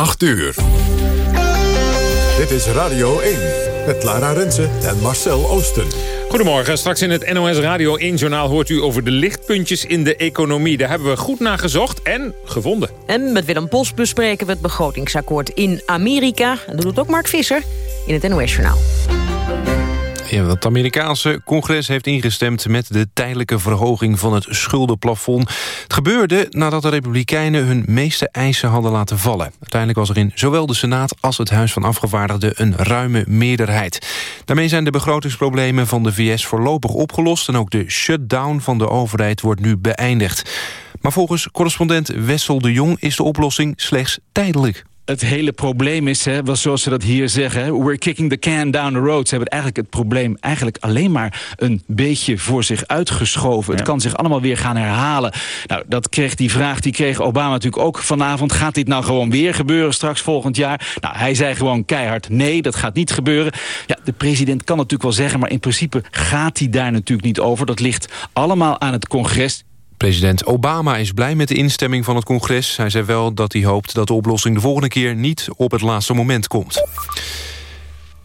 8 uur. Dit is Radio 1 met Lara Rensen en Marcel Oosten. Goedemorgen, straks in het NOS Radio 1-journaal hoort u over de lichtpuntjes in de economie. Daar hebben we goed naar gezocht en gevonden. En met Willem Bos bespreken we het begrotingsakkoord in Amerika. En dat doet ook Mark Visser in het NOS-journaal. Ja, het Amerikaanse congres heeft ingestemd met de tijdelijke verhoging van het schuldenplafond. Het gebeurde nadat de Republikeinen hun meeste eisen hadden laten vallen. Uiteindelijk was er in zowel de Senaat als het Huis van Afgevaardigden een ruime meerderheid. Daarmee zijn de begrotingsproblemen van de VS voorlopig opgelost... en ook de shutdown van de overheid wordt nu beëindigd. Maar volgens correspondent Wessel de Jong is de oplossing slechts tijdelijk het hele probleem is, hè, was zoals ze dat hier zeggen... we're kicking the can down the road. Ze hebben eigenlijk het probleem eigenlijk alleen maar een beetje voor zich uitgeschoven. Het kan zich allemaal weer gaan herhalen. Nou, dat kreeg die vraag, die kreeg Obama natuurlijk ook vanavond. Gaat dit nou gewoon weer gebeuren straks volgend jaar? Nou, hij zei gewoon keihard nee, dat gaat niet gebeuren. Ja, de president kan natuurlijk wel zeggen... maar in principe gaat hij daar natuurlijk niet over. Dat ligt allemaal aan het congres. President Obama is blij met de instemming van het congres. Hij zei wel dat hij hoopt dat de oplossing de volgende keer niet op het laatste moment komt.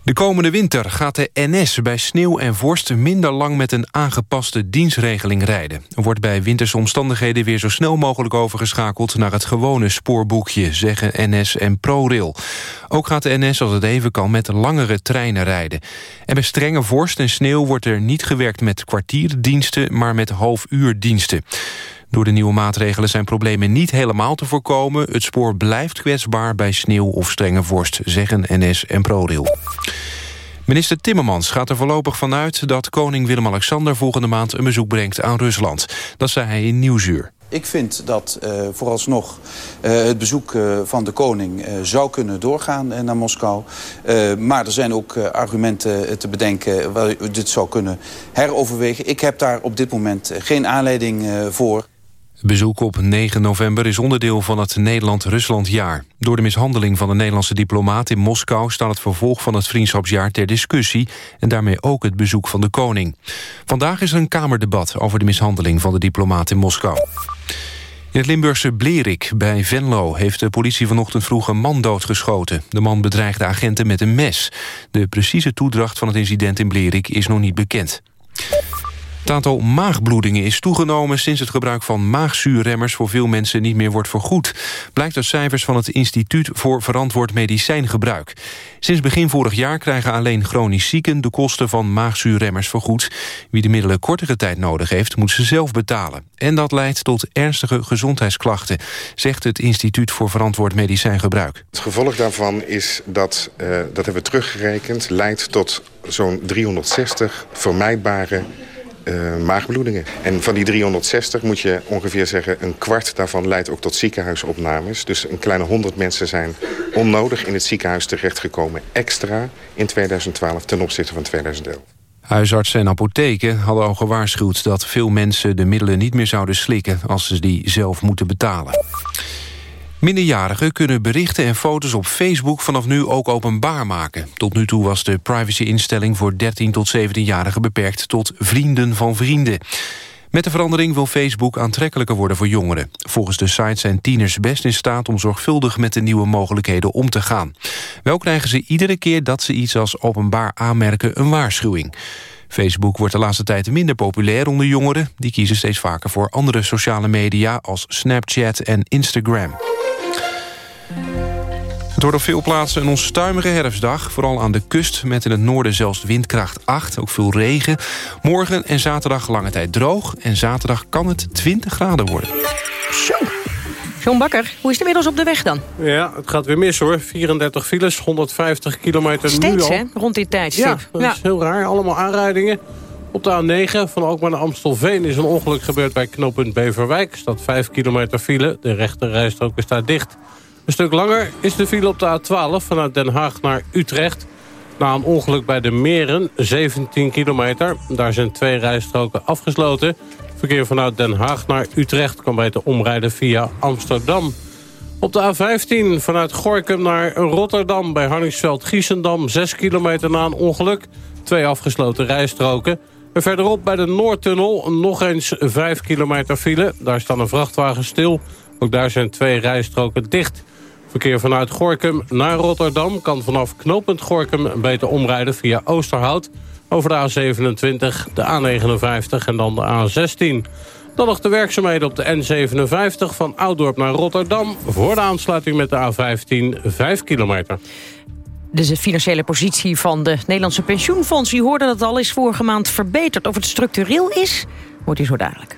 De komende winter gaat de NS bij sneeuw en vorst minder lang met een aangepaste dienstregeling rijden. Er wordt bij winterse omstandigheden weer zo snel mogelijk overgeschakeld naar het gewone spoorboekje, zeggen NS en ProRail. Ook gaat de NS als het even kan met langere treinen rijden. En bij strenge vorst en sneeuw wordt er niet gewerkt met kwartierdiensten, maar met halfuurdiensten. Door de nieuwe maatregelen zijn problemen niet helemaal te voorkomen. Het spoor blijft kwetsbaar bij sneeuw of strenge vorst, zeggen NS en ProRail. Minister Timmermans gaat er voorlopig vanuit dat koning Willem-Alexander volgende maand een bezoek brengt aan Rusland. Dat zei hij in Nieuwsuur. Ik vind dat uh, vooralsnog uh, het bezoek uh, van de koning zou kunnen doorgaan naar Moskou. maar er zijn ook argumenten te bedenken waar dit zou kunnen heroverwegen. Ik heb daar op dit moment geen aanleiding voor. Bezoek op 9 november is onderdeel van het Nederland-Ruslandjaar. Door de mishandeling van de Nederlandse diplomaat in Moskou... staat het vervolg van het vriendschapsjaar ter discussie... en daarmee ook het bezoek van de koning. Vandaag is er een kamerdebat over de mishandeling van de diplomaat in Moskou. In het Limburgse Blerik bij Venlo heeft de politie vanochtend vroeg een man doodgeschoten. De man bedreigde agenten met een mes. De precieze toedracht van het incident in Blerik is nog niet bekend. Het aantal maagbloedingen is toegenomen sinds het gebruik van maagzuurremmers voor veel mensen niet meer wordt vergoed. Blijkt uit cijfers van het Instituut voor Verantwoord Medicijngebruik. Sinds begin vorig jaar krijgen alleen chronisch zieken de kosten van maagzuurremmers vergoed. Wie de middelen kortere tijd nodig heeft, moet ze zelf betalen. En dat leidt tot ernstige gezondheidsklachten, zegt het Instituut voor Verantwoord Medicijngebruik. Het gevolg daarvan is dat, uh, dat hebben we teruggerekend, leidt tot zo'n 360 vermijdbare uh, maagbloedingen. En van die 360 moet je ongeveer zeggen... een kwart daarvan leidt ook tot ziekenhuisopnames. Dus een kleine 100 mensen zijn onnodig in het ziekenhuis terechtgekomen... extra in 2012 ten opzichte van 2011. Huisartsen en apotheken hadden al gewaarschuwd dat veel mensen de middelen niet meer zouden slikken als ze die zelf moeten betalen. Minderjarigen kunnen berichten en foto's op Facebook vanaf nu ook openbaar maken. Tot nu toe was de privacyinstelling voor 13 tot 17-jarigen beperkt tot vrienden van vrienden. Met de verandering wil Facebook aantrekkelijker worden voor jongeren. Volgens de site zijn tieners best in staat om zorgvuldig met de nieuwe mogelijkheden om te gaan. Wel krijgen ze iedere keer dat ze iets als openbaar aanmerken een waarschuwing. Facebook wordt de laatste tijd minder populair onder jongeren. Die kiezen steeds vaker voor andere sociale media als Snapchat en Instagram. Het wordt op veel plaatsen een onstuimige herfstdag. Vooral aan de kust met in het noorden zelfs windkracht 8. Ook veel regen. Morgen en zaterdag lange tijd droog. En zaterdag kan het 20 graden worden. Zo. John Bakker, hoe is het inmiddels op de weg dan? Ja, het gaat weer mis hoor. 34 files, 150 kilometer Steeds, nu al. hè, rond dit tijdstip. Ja, dat is heel raar. Allemaal aanrijdingen. Op de A9 van Alkmaar naar Amstelveen is een ongeluk gebeurd bij knooppunt Beverwijk. Er staat 5 kilometer file. De rechte rijstrook is daar dicht. Een stuk langer is de file op de A12 vanuit Den Haag naar Utrecht. Na een ongeluk bij de Meren, 17 kilometer. Daar zijn twee rijstroken afgesloten. Verkeer vanuit Den Haag naar Utrecht kan beter omrijden via Amsterdam. Op de A15 vanuit Gorkum naar Rotterdam bij Harningsveld-Giessendam... 6 kilometer na een ongeluk. Twee afgesloten rijstroken. En verderop bij de Noordtunnel nog eens 5 kilometer file. Daar staan een vrachtwagen stil. Ook daar zijn twee rijstroken dicht. Verkeer vanuit Gorkum naar Rotterdam kan vanaf knooppunt Gorkum beter omrijden via Oosterhout over de A27, de A59 en dan de A16. Dan nog de werkzaamheden op de N57 van Ouddorp naar Rotterdam... voor de aansluiting met de A15, 5 kilometer. De financiële positie van de Nederlandse pensioenfonds... u hoorde dat al is vorige maand verbeterd. Of het structureel is, wordt u zo dadelijk.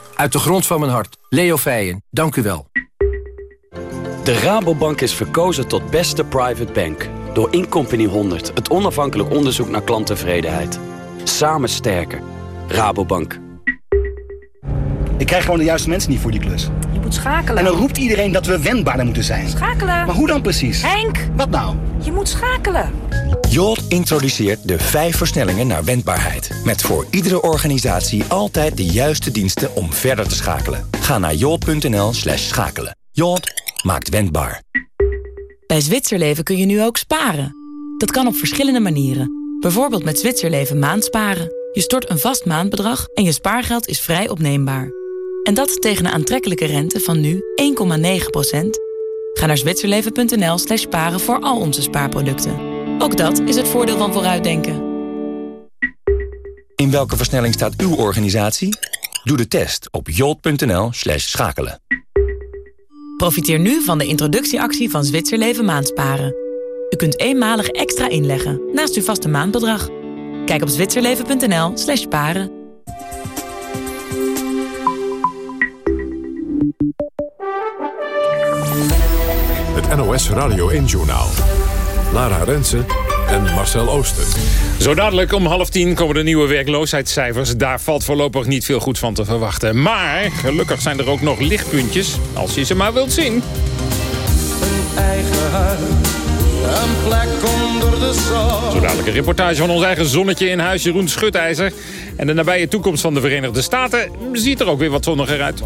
Uit de grond van mijn hart. Leo Feijen, dank u wel. De Rabobank is verkozen tot beste private bank. Door Incompany 100, het onafhankelijk onderzoek naar klanttevredenheid. Samen sterker. Rabobank. Ik krijg gewoon de juiste mensen niet voor die klus. Je moet schakelen. En dan roept iedereen dat we wendbaarder moeten zijn. Schakelen. Maar hoe dan precies? Henk! Wat nou? Je moet schakelen. Jolt introduceert de vijf versnellingen naar wendbaarheid. Met voor iedere organisatie altijd de juiste diensten om verder te schakelen. Ga naar jolt.nl slash schakelen. Jolt maakt wendbaar. Bij Zwitserleven kun je nu ook sparen. Dat kan op verschillende manieren. Bijvoorbeeld met Zwitserleven maandsparen. Je stort een vast maandbedrag en je spaargeld is vrij opneembaar. En dat tegen een aantrekkelijke rente van nu 1,9%. Ga naar zwitserleven.nl slash sparen voor al onze spaarproducten. Ook dat is het voordeel van vooruitdenken. In welke versnelling staat uw organisatie? Doe de test op jolt.nl slash schakelen. Profiteer nu van de introductieactie van Zwitserleven maandsparen. U kunt eenmalig extra inleggen naast uw vaste maandbedrag. Kijk op zwitserleven.nl slash sparen. Het NOS Radio 1-journaal. Lara Rensen en Marcel Ooster. Zo dadelijk om half tien komen de nieuwe werkloosheidscijfers. Daar valt voorlopig niet veel goed van te verwachten. Maar gelukkig zijn er ook nog lichtpuntjes, als je ze maar wilt zien. Een eigen huis, een plek onder de zon. Zo dadelijk een reportage van ons eigen zonnetje in huis Jeroen Schutijzer. En de nabije toekomst van de Verenigde Staten ziet er ook weer wat zonniger uit.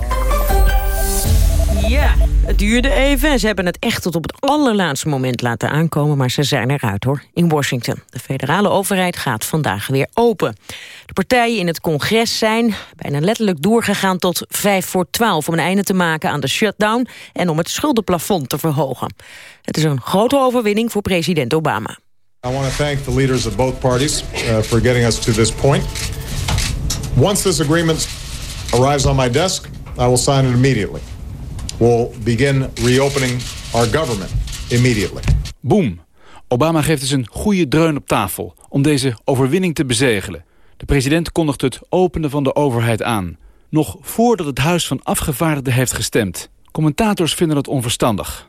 Ja, het duurde even en ze hebben het echt tot op het allerlaatste moment laten aankomen... maar ze zijn eruit hoor, in Washington. De federale overheid gaat vandaag weer open. De partijen in het congres zijn bijna letterlijk doorgegaan tot 5 voor 12... om een einde te maken aan de shutdown en om het schuldenplafond te verhogen. Het is een grote overwinning voor president Obama. I want to thank the leaders of both parties uh, for getting us. Once this agreement arrives on my desk, I will sign it immediately. We'll begin reopening our government immediately. Boom. Obama geeft dus een goede dreun op tafel om deze overwinning te bezegelen. De president kondigt het openen van de overheid aan. Nog voordat het Huis van Afgevaardigden heeft gestemd. Commentators vinden het onverstandig.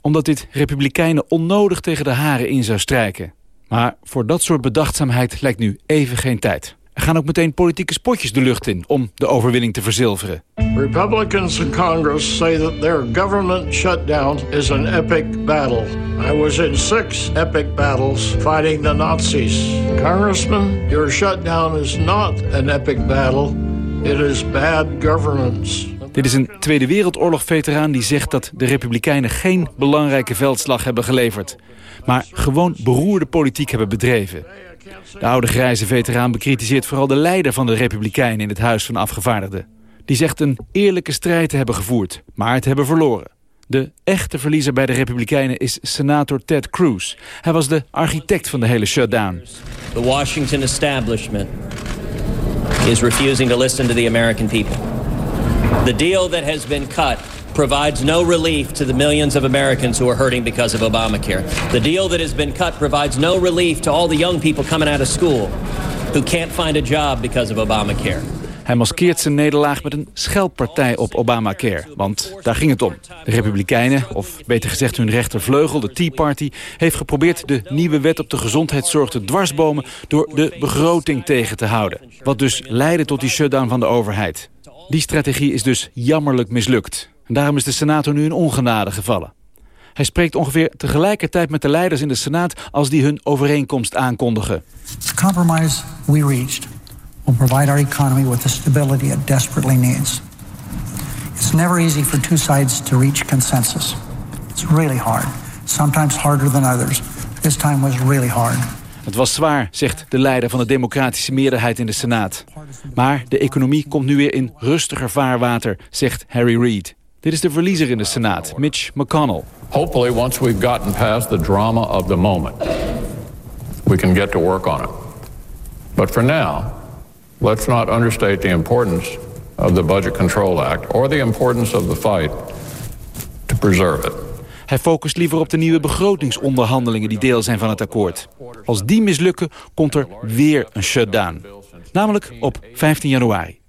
Omdat dit republikeinen onnodig tegen de haren in zou strijken. Maar voor dat soort bedachtzaamheid lijkt nu even geen tijd. Er gaan ook meteen politieke spotjes de lucht in om de overwinning te verzilveren. Republicans in Congress say that their government shutdown is an epic battle. I was in six epic battles fighting the Nazis. Congressman, your shutdown is not an epic battle. It is bad governance. Dit is een Tweede Wereldoorlog-veteraan die zegt dat de Republikeinen geen belangrijke veldslag hebben geleverd. Maar gewoon beroerde politiek hebben bedreven. De oude grijze veteraan bekritiseert vooral de leider van de Republikeinen in het Huis van Afgevaardigden. Die zegt een eerlijke strijd te hebben gevoerd, maar het hebben verloren. De echte verliezer bij de Republikeinen is senator Ted Cruz. Hij was de architect van de hele shutdown. The Washington establishment is refusing to listen to the American people. The deal that has been cut provides no relief to the millions of Americans who are hurting because of Obamacare. The deal that has been cut provides no relief to all the young people coming out of school who can't find a job because of Obamacare. Hij maskeert zijn nederlaag met een scheldpartij op Obamacare. Want daar ging het om. De Republikeinen, of beter gezegd hun rechtervleugel, de Tea Party... heeft geprobeerd de nieuwe wet op de gezondheidszorg te dwarsbomen... door de begroting tegen te houden. Wat dus leidde tot die shutdown van de overheid. Die strategie is dus jammerlijk mislukt. En daarom is de senator nu in ongenade gevallen. Hij spreekt ongeveer tegelijkertijd met de leiders in de Senaat... als die hun overeenkomst aankondigen. The compromise we reached will provide our economy with the stability it desperately needs. It's never easy for two sides to reach consensus. It's really hard. Sometimes harder than others. This time was really hard. Het was zwaar, zegt de leider van de democratische meerderheid in de Senaat. Maar de economie komt nu weer in rustiger vaarwater, zegt Harry Reid. Dit is de verliezer in de Senaat, Mitch McConnell. Hopefully once we've gotten past the drama of the moment, we can get to work on it. But for now, let's not understate the importance of the Budget Control Act or the importance of the fight to preserve it. Hij focust liever op de nieuwe begrotingsonderhandelingen die deel zijn van het akkoord. Als die mislukken, komt er weer een shutdown. Namelijk op 15 januari.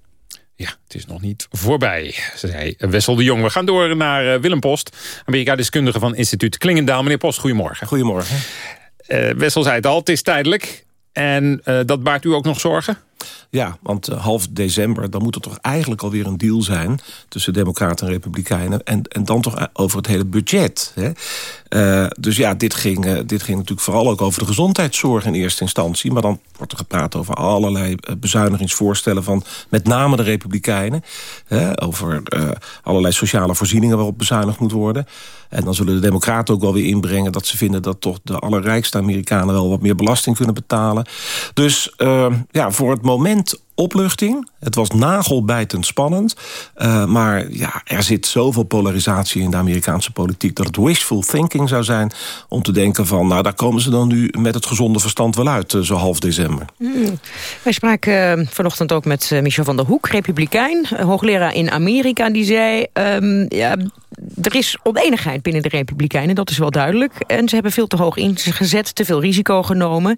Ja, het is nog niet voorbij, zei Wessel de Jong. We gaan door naar uh, Willem Post, Amerika-deskundige van instituut Klingendaal. Meneer Post, goedemorgen. Goedemorgen. Uh, Wessel zei het al, het is tijdelijk. En uh, dat baart u ook nog zorgen? Ja, want uh, half december, dan moet er toch eigenlijk alweer een deal zijn... tussen democraten en republikeinen. En, en dan toch over het hele budget. Hè? Uh, dus ja, dit ging, dit ging natuurlijk vooral ook over de gezondheidszorg in eerste instantie. Maar dan wordt er gepraat over allerlei bezuinigingsvoorstellen... van met name de republikeinen. Hè? Over allerlei sociale voorzieningen waarop bezuinigd moet worden. En dan zullen de democraten ook wel weer inbrengen... dat ze vinden dat toch de allerrijkste Amerikanen... wel wat meer belasting kunnen betalen. Dus ja, voor het moment opluchting. Het was nagelbijtend spannend. Uh, maar ja, er zit zoveel polarisatie in de Amerikaanse politiek... dat het wishful thinking zou zijn om te denken van... nou, daar komen ze dan nu met het gezonde verstand wel uit, uh, zo half december. Mm. Wij spraken uh, vanochtend ook met Michel van der Hoek, republikein... hoogleraar in Amerika, die zei... Um, ja, er is oneenigheid binnen de Republikeinen, dat is wel duidelijk. En ze hebben veel te hoog ingezet, te veel risico genomen.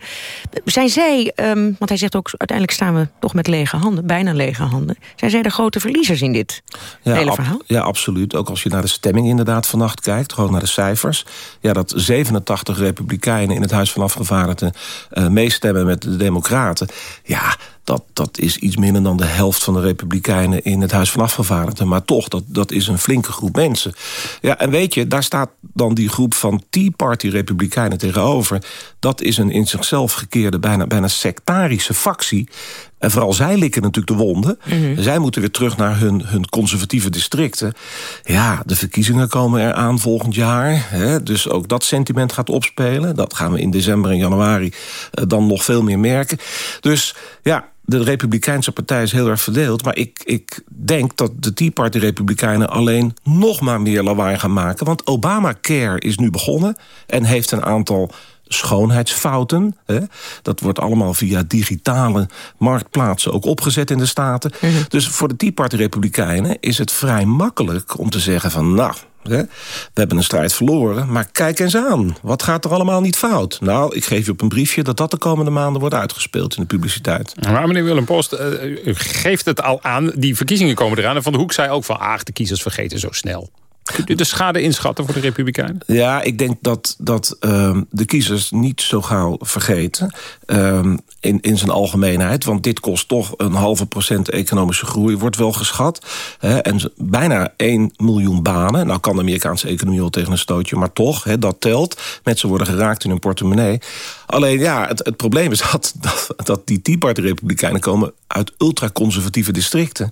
Zijn zij, um, want hij zegt ook... uiteindelijk staan we toch met lege handen, bijna lege handen. Zijn zij de grote verliezers in dit ja, hele verhaal? Ja, absoluut. Ook als je naar de stemming inderdaad vannacht kijkt, gewoon naar de cijfers. Ja, dat 87 republikeinen in het Huis van Afgevaardigden... Uh, meestemmen met de democraten. Ja, dat, dat is iets minder dan de helft van de republikeinen in het Huis van Afgevaardigden. Maar toch, dat, dat is een flinke groep mensen. Ja, en weet je, daar staat dan die groep van Tea Party republikeinen tegenover. Dat is een in zichzelf gekeerde, bijna, bijna sectarische factie. En vooral zij likken natuurlijk de wonden. Mm -hmm. Zij moeten weer terug naar hun, hun conservatieve districten. Ja, de verkiezingen komen eraan volgend jaar. Hè, dus ook dat sentiment gaat opspelen. Dat gaan we in december en januari uh, dan nog veel meer merken. Dus ja, de Republikeinse partij is heel erg verdeeld. Maar ik, ik denk dat de Tea Party Republikeinen alleen nog maar meer lawaai gaan maken. Want Obamacare is nu begonnen en heeft een aantal schoonheidsfouten. Hè? Dat wordt allemaal via digitale marktplaatsen ook opgezet in de Staten. Mm -hmm. Dus voor de Tea Party Republikeinen is het vrij makkelijk om te zeggen van... nou, hè, we hebben een strijd verloren, maar kijk eens aan. Wat gaat er allemaal niet fout? Nou, ik geef je op een briefje dat dat de komende maanden wordt uitgespeeld in de publiciteit. Maar meneer Willem Post, uh, u geeft het al aan, die verkiezingen komen eraan. En Van de Hoek zei ook van, ach, de kiezers vergeten zo snel. Kunt u de schade inschatten voor de Republikeinen? Ja, ik denk dat, dat uh, de kiezers niet zo gauw vergeten. Uh, in, in zijn algemeenheid. Want dit kost toch een halve procent economische groei. Wordt wel geschat. Hè, en bijna 1 miljoen banen. Nou kan de Amerikaanse economie wel tegen een stootje. Maar toch, hè, dat telt. Mensen worden geraakt in hun portemonnee. Alleen ja, het, het probleem is dat, dat, die Tea Party Republikeinen komen uit ultraconservatieve districten.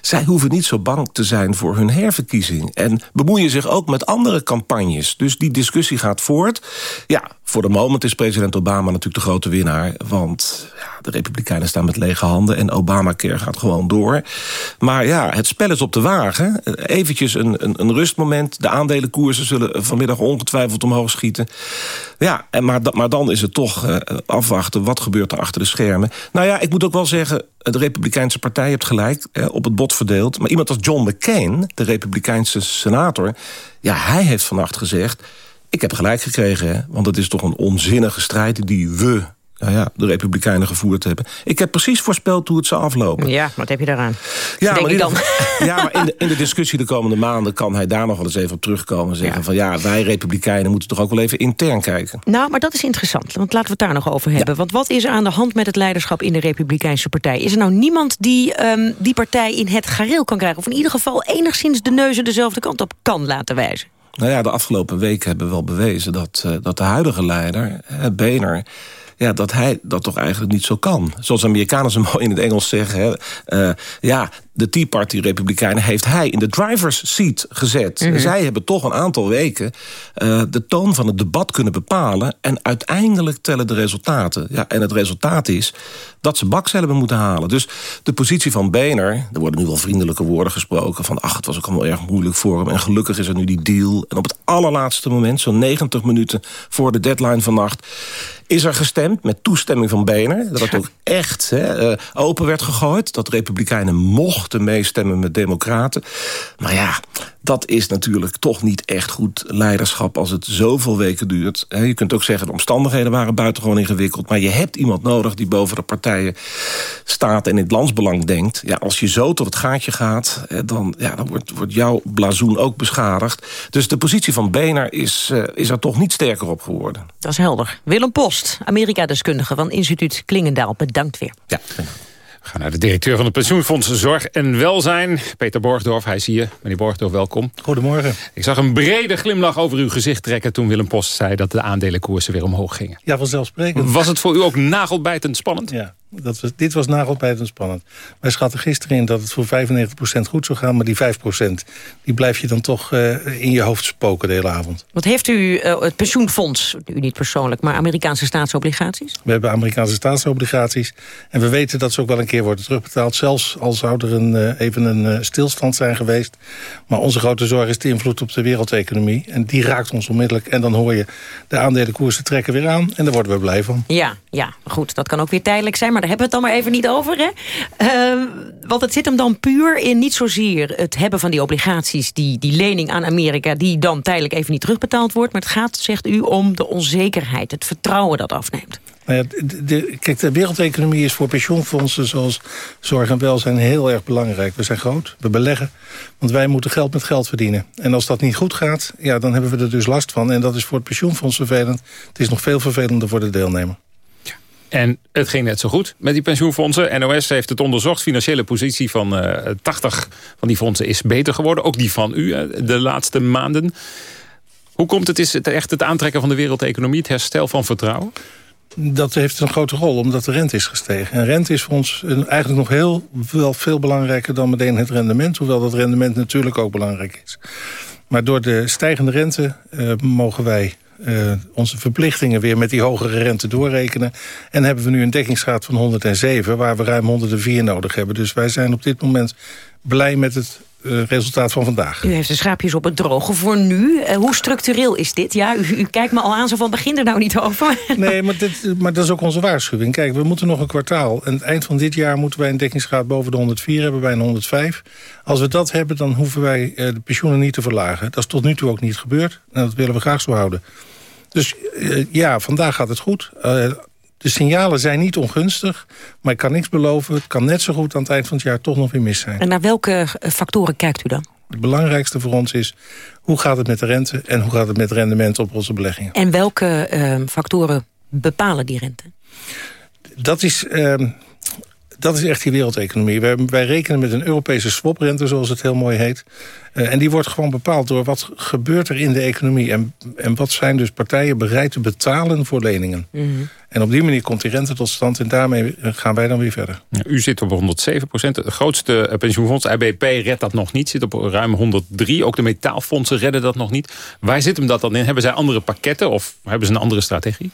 Zij hoeven niet zo bang te zijn voor hun herverkiezing. En bemoeien zich ook met andere campagnes. Dus die discussie gaat voort. Ja, voor de moment is president Obama natuurlijk de grote winnaar. Want ja, de Republikeinen staan met lege handen... en Obamacare gaat gewoon door. Maar ja, het spel is op de wagen. Eventjes een, een, een rustmoment. De aandelenkoersen zullen vanmiddag ongetwijfeld omhoog schieten. Ja, en maar, maar dan is toch uh, afwachten. Wat gebeurt er achter de schermen? Nou ja, ik moet ook wel zeggen... de, Republikeinse partij, je hebt gelijk, op het bot verdeeld. Maar iemand als John McCain, de Republikeinse senator... ja, hij heeft vannacht gezegd... ik heb gelijk gekregen, want het is toch een onzinnige strijd... die we nou ja, de Republikeinen gevoerd hebben. Ik heb precies voorspeld hoe het zou aflopen. Ja, wat heb je daaraan? Ja, Denk maar, ik dan. ja, maar in de, in de discussie de komende maanden... kan hij daar nog wel eens even op terugkomen en zeggen... van ja, wij Republikeinen moeten toch ook wel even intern kijken. Nou, maar dat is interessant, want laten we het daar nog over hebben. Want wat is er aan de hand met het leiderschap in de Republikeinse Partij? Is er nou niemand die ehm, die partij in het gareel kan krijgen... of in ieder geval enigszins de neuzen dezelfde kant op kan laten wijzen? Nou ja, de afgelopen weken hebben we wel bewezen... dat, eh, dat de huidige leider, uh, Boehner ja, dat hij dat toch eigenlijk niet zo kan. Zoals Amerikanen zo mooi in het Engels zeggen... Hè, uh, ja, de Tea Party Republikeinen heeft hij in de driver's seat gezet. Mhm. Zij hebben toch een aantal weken uh, de toon van het debat kunnen bepalen... en uiteindelijk tellen de resultaten. Ja, en het resultaat is dat ze bakcellen hebben moeten halen. Dus de positie van Boehner, er worden nu wel vriendelijke woorden gesproken... van ach, het was ook allemaal erg moeilijk voor hem... en gelukkig is er nu die deal. En op het allerlaatste moment, zo'n 90 minuten voor de deadline vannacht... is er gestemd met toestemming van Boehner. Dat het ook echt uh, open werd gegooid. Dat republikeinen mochten meestemmen met democraten. Maar ja, dat is natuurlijk toch niet echt goed leiderschap... als het zoveel weken duurt. Je kunt ook zeggen, de omstandigheden waren buitengewoon ingewikkeld... maar je hebt iemand nodig die boven de partijen staat... en in het landsbelang denkt. Ja, als je zo tot het gaatje gaat... dan, ja, dan wordt, wordt jouw blazoen ook beschadigd. Dus de positie van Boehner is, uh, is er toch niet sterker op geworden. Dat is helder. Willem Post, Amerika-deskundige van instituut Klingendaal. Bedankt weer. Ja, we gaan naar de directeur van het pensioenfonds Zorg en Welzijn. Peter Borgdorf, hij zie je. Meneer Borgdorf, welkom. Goedemorgen. Ik zag een brede glimlach over uw gezicht trekken... toen Willem Post zei dat de aandelenkoersen weer omhoog gingen. Ja, vanzelfsprekend. Was het voor u ook nagelbijtend spannend? Ja, dat was, dit was nagelbijtend spannend. Wij schatten gisteren in dat het voor 95% goed zou gaan... maar die 5% die blijf je dan toch uh, in je hoofd spoken de hele avond. Wat heeft u, uh, het pensioenfonds, u niet persoonlijk... maar Amerikaanse staatsobligaties? We hebben Amerikaanse staatsobligaties. En we weten dat ze ook wel een keer worden terugbetaald. Zelfs al zou er een, uh, even een stilstand zijn geweest. Maar onze grote zorg is de invloed op de wereldeconomie. En die raakt ons onmiddellijk. En dan hoor je de aandelenkoersen trekken weer aan. En daar worden we blij van. Ja, ja, goed. Dat kan ook weer tijdelijk zijn... Maar daar hebben we het dan maar even niet over. Hè? Uh, want het zit hem dan puur in niet zozeer het hebben van die obligaties... Die, die lening aan Amerika die dan tijdelijk even niet terugbetaald wordt. Maar het gaat, zegt u, om de onzekerheid, het vertrouwen dat afneemt. Nou ja, de, de, kijk, de wereldeconomie is voor pensioenfondsen zoals zorg en welzijn heel erg belangrijk. We zijn groot, we beleggen, want wij moeten geld met geld verdienen. En als dat niet goed gaat, ja, dan hebben we er dus last van. En dat is voor het pensioenfonds vervelend. Het is nog veel vervelender voor de deelnemer. En het ging net zo goed met die pensioenfondsen. NOS heeft het onderzocht. Financiële positie van uh, 80 van die fondsen is beter geworden. Ook die van u uh, de laatste maanden. Hoe komt het? Is het echt het aantrekken van de wereldeconomie? Het herstel van vertrouwen? Dat heeft een grote rol, omdat de rente is gestegen. En rente is voor ons eigenlijk nog heel wel veel belangrijker dan meteen het rendement. Hoewel dat rendement natuurlijk ook belangrijk is. Maar door de stijgende rente uh, mogen wij uh, onze verplichtingen weer met die hogere rente doorrekenen. En hebben we nu een dekkingsgraad van 107, waar we ruim 104 nodig hebben. Dus wij zijn op dit moment blij met het resultaat van vandaag. U heeft de schaapjes op het droge voor nu. Uh, hoe structureel is dit? Ja, u, u, kijkt me al aan zo van begin er nou niet over. nee, maar, dit, maar dat is ook onze waarschuwing. Kijk, we moeten nog een kwartaal. En het eind van dit jaar moeten wij een dekkingsgraad boven de 104 hebben, bij een 105. Als we dat hebben, dan hoeven wij uh, de pensioenen niet te verlagen. Dat is tot nu toe ook niet gebeurd. En dat willen we graag zo houden. Dus ja, vandaag gaat het goed. Uh, de signalen zijn niet ongunstig, maar ik kan niks beloven. Het kan net zo goed aan het eind van het jaar toch nog weer mis zijn. En naar welke factoren kijkt u dan? Het belangrijkste voor ons is, hoe gaat het met de rente... en hoe gaat het met rendement op onze beleggingen? En welke uh, factoren bepalen die rente? Dat is... Uh, dat is echt die wereldeconomie. Wij, wij, rekenen met een Europese swaprente, zoals het heel mooi heet. Uh, en die wordt gewoon bepaald door wat gebeurt er in de economie. En, en wat zijn dus partijen bereid te betalen voor leningen. Mm -hmm. En op die manier komt die rente tot stand en daarmee gaan wij dan weer verder. Ja, u zit op 107 procent. Het grootste pensioenfonds, IBP, redt dat nog niet. Zit op ruim 103. Ook de metaalfondsen redden dat nog niet. Waar zit hem dat dan in? Hebben zij andere pakketten of hebben ze een andere strategie?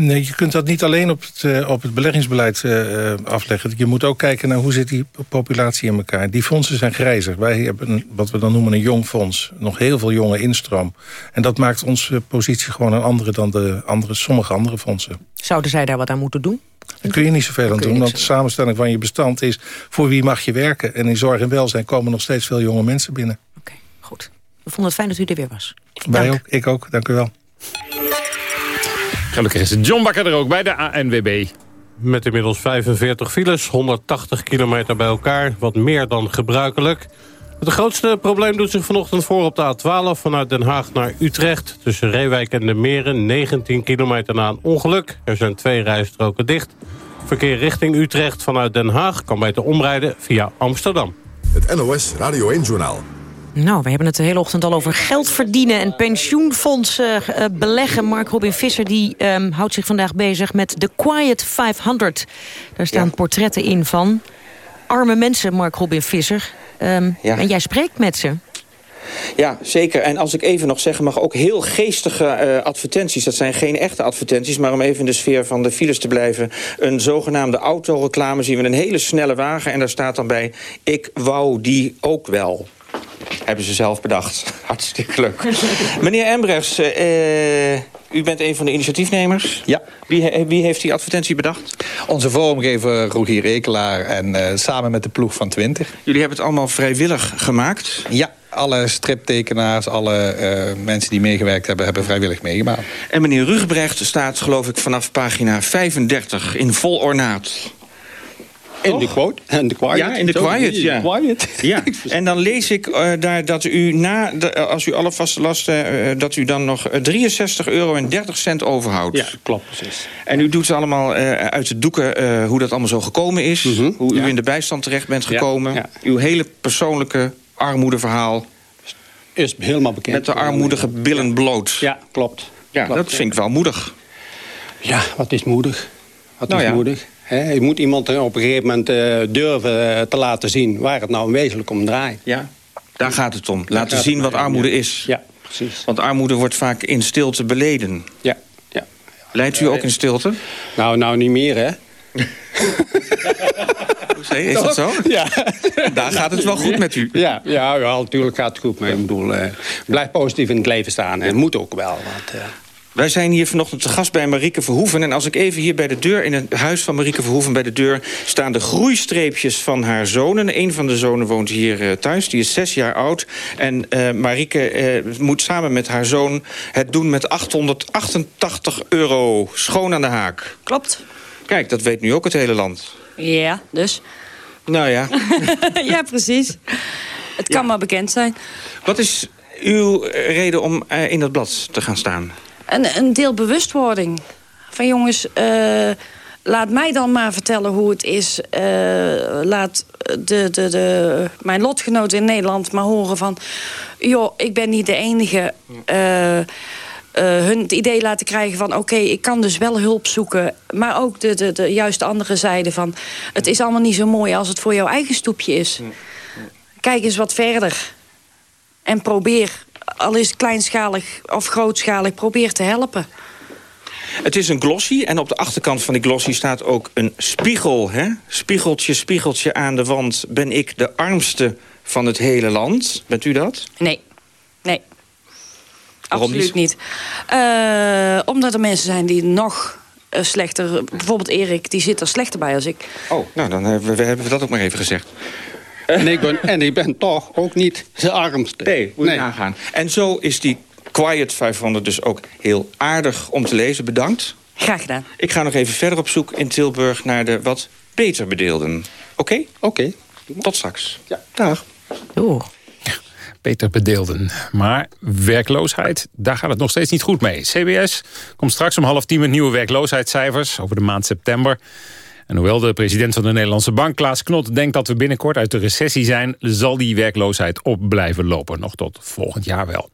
Nee, je kunt dat niet alleen op het, uh, op het beleggingsbeleid uh, afleggen. Je moet ook kijken naar hoe zit die populatie in elkaar. Die fondsen zijn grijzer. Wij hebben een, wat we dan noemen een jong fonds. Nog heel veel jonge instroom. En dat maakt onze positie gewoon een andere dan de andere, sommige andere fondsen. Zouden zij daar wat aan moeten doen? Daar kun je niet zoveel aan doen, want de samenstelling van je bestand is... voor wie mag je werken? En in zorg en welzijn komen nog steeds veel jonge mensen binnen. Oké, goed. We vonden het fijn dat u er weer was. Wij ook, ik ook, dank u wel. Gelukkig is John Bakker er ook bij de ANWB. Met inmiddels 45 files, 180 kilometer bij elkaar. Wat meer dan gebruikelijk. Het grootste probleem doet zich vanochtend voor op de A12 vanuit Den Haag naar Utrecht. Tussen Reewijk en de Meren, 19 kilometer na een ongeluk. Er zijn twee rijstroken dicht. Verkeer richting Utrecht vanuit Den Haag kan beter omrijden via Amsterdam. Het NOS Radio 1-journaal. Nou, we hebben het de hele ochtend al over geld verdienen en pensioenfondsen uh, beleggen. Mark Robin Visser die um, houdt zich vandaag bezig met The Quiet 500. Daar staan ja. portretten in van arme mensen, Mark Robin Visser. Um, ja. En jij spreekt met ze. Ja, zeker. En als ik even nog zeggen mag, ook heel geestige uh, advertenties. Dat zijn geen echte advertenties, maar om even in de sfeer van de files te blijven. Een zogenaamde autoreclame zien we een hele snelle wagen. En daar staat dan bij, ik wou die ook wel. Hebben ze zelf bedacht. Hartstikke leuk. Meneer Embrechts, uh, u bent een van de initiatiefnemers. Ja. Wie, wie, heeft die advertentie bedacht? Onze vormgever Rogier Ekelaar en uh, samen met de ploeg van 20. Jullie hebben het allemaal vrijwillig gemaakt? Ja, alle striptekenaars, alle uh, mensen die meegewerkt hebben... hebben vrijwillig meegemaakt. En meneer Rugebrecht staat geloof ik vanaf pagina 35 in vol ornaat. In de quote. En de quiet. Ja, in de quiet, ja. quiet. ja. En dan lees ik uh, daar dat u na, de, als u alle vaste lasten... Uh, dat u dan nog 63 euro en 30 cent overhoudt. Ja, klopt precies. En u doet ze allemaal uh, uit de doeken hoe dat allemaal zo gekomen is. Mm -hmm. Hoe u in de bijstand terecht bent gekomen. Ja, ja. Uw hele persoonlijke armoedeverhaal. Is helemaal bekend. Met de armoedige billen bloot. Ja, klopt. Ja, klopt. dat vind ik wel moedig. Ja, wat is moedig? Wat nou is moedig? He, je moet iemand op een gegeven moment uh, durven uh, te laten zien... waar het nou wezenlijk om draait. Ja, daar gaat het om. Laten zien wat armoede is. Ja, precies. Want armoede wordt vaak in stilte beleden. Ja. ja. Leidt u ook in stilte? Nou, nou niet meer, hè. Is dat zo? Ja. Daar gaat het wel goed met u. Ja, ja, ja natuurlijk gaat het goed. Maar ik bedoel, uh, blijf positief in het leven staan. En moet ook wel. Want, wij zijn hier vanochtend te gast bij Marieke Verhoeven. En als ik even hier bij de deur, in het huis van Marieke Verhoeven bij de deur... staan de groeistreepjes van haar zonen. Een van de zonen woont hier uh, thuis, die is zes jaar oud. En uh, Marieke uh, moet samen met haar zoon het doen met 888 euro. Schoon aan de haak. Klopt. Kijk, dat weet nu ook het hele land. Ja, dus. Nou ja. ja, precies. Het kan ja. maar bekend zijn. Wat is uw reden om in dat blad te gaan staan? Een, een deel bewustwording. Van jongens, uh, laat mij dan maar vertellen hoe het is. Uh, laat de, de, de, mijn lotgenoten in Nederland maar horen van... joh, ik ben niet de enige... Uh, Uh, hun het idee laten krijgen van... oké, okay, ik kan dus wel hulp zoeken. Maar ook de, de, de juist andere zijde van... het is allemaal niet zo mooi als het voor jouw eigen stoepje is. Kijk eens wat verder. En probeer al is het kleinschalig of grootschalig, probeer te helpen. Het is een glossy en op de achterkant van die glossy staat ook een spiegel. Hè? Spiegeltje, spiegeltje aan de wand. Ben ik de armste van het hele land? Bent u dat? Nee, nee. Waarom Absoluut niet. niet. Uh, omdat er mensen zijn die nog uh, slechter... Bijvoorbeeld Erik, die zit er slechter bij als ik. Oh, nou, dan hebben we, hebben we dat ook maar even gezegd. En ik ben, en ik ben toch ook niet de armste. Nee, moet nee. nagaan. En zo is die Quiet 500 dus ook heel aardig om te lezen. Bedankt. Graag gedaan. Ik ga nog even verder op zoek in Tilburg naar de wat beter bedeelden. Oké? Okay? Oké. Okay. Tot straks. Ja. Dag. Oeh. Beter bedeelden. Maar werkloosheid, daar gaat het nog steeds niet goed mee. CBS komt straks om half tien met nieuwe werkloosheidscijfers over de maand september. En hoewel de president van de Nederlandse Bank, Klaas Knot... denkt dat we binnenkort uit de recessie zijn... zal die werkloosheid op blijven lopen. Nog tot volgend jaar wel.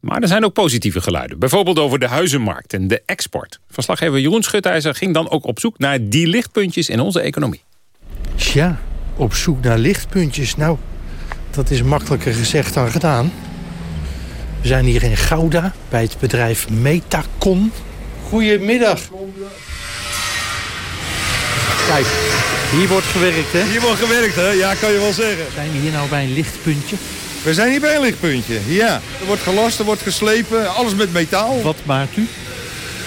Maar er zijn ook positieve geluiden. Bijvoorbeeld over de huizenmarkt en de export. Verslaggever Jeroen Schutijzer ging dan ook op zoek... naar die lichtpuntjes in onze economie. Tja, op zoek naar lichtpuntjes. Nou, dat is makkelijker gezegd dan gedaan. We zijn hier in Gouda bij het bedrijf Metacon. Goedemiddag. Kijk, hier wordt gewerkt, hè? Hier wordt gewerkt, hè? Ja, kan je wel zeggen. Zijn we hier nou bij een lichtpuntje? We zijn hier bij een lichtpuntje, ja. Er wordt gelast, er wordt geslepen, alles met metaal. Wat maakt u?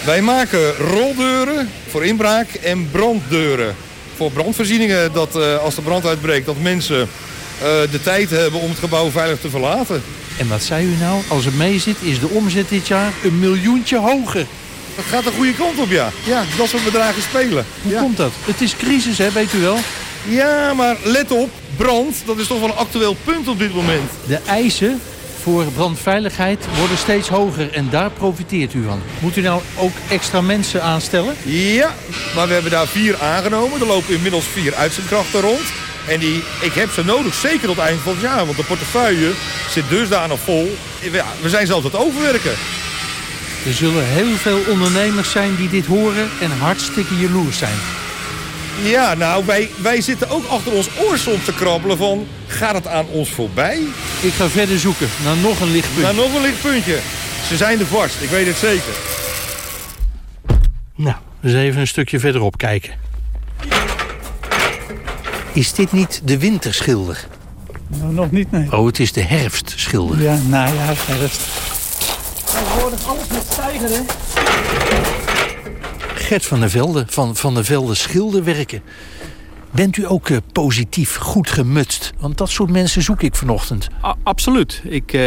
Wij maken roldeuren voor inbraak en branddeuren. Voor brandvoorzieningen, dat eh, als de brand uitbreekt, dat mensen eh, de tijd hebben om het gebouw veilig te verlaten. En wat zei u nou? Als het mee zit, is de omzet dit jaar een miljoentje hoger. Dat gaat de goede kant op, ja. Ja, dat soort bedragen spelen. Hoe komt dat? Het is crisis, hè, weet u wel? Ja, maar let op, brand, dat is toch wel een actueel punt op dit moment. De eisen voor brandveiligheid worden steeds hoger en daar profiteert u van. Moet u nou ook extra mensen aanstellen? Ja, maar we hebben daar vier aangenomen. Er lopen inmiddels vier uitzendkrachten rond. En die, ik heb ze nodig, zeker tot het eind van het jaar. Want de portefeuille zit dusdanig vol. Ja, we zijn zelfs aan het overwerken. Er zullen heel veel ondernemers zijn die dit horen en hartstikke jaloers zijn. Ja, nou, wij, wij zitten ook achter ons oor soms te krabbelen van... gaat het aan ons voorbij? Ik ga verder zoeken naar nog een lichtpuntje. Naar nog een lichtpuntje. Ze zijn er vast, ik weet het zeker. Nou, eens even een stukje verderop kijken. Is dit niet de winterschilder? Nou, nog niet, nee. Oh, het is de herfstschilder. Ja, najaar, herfst. Tegenwoordig alles Gert van der Velde van Van der Velde Schilderwerken. Bent u ook uh, positief, goed gemutst? Want dat soort mensen zoek ik vanochtend. A absoluut. Ik, uh,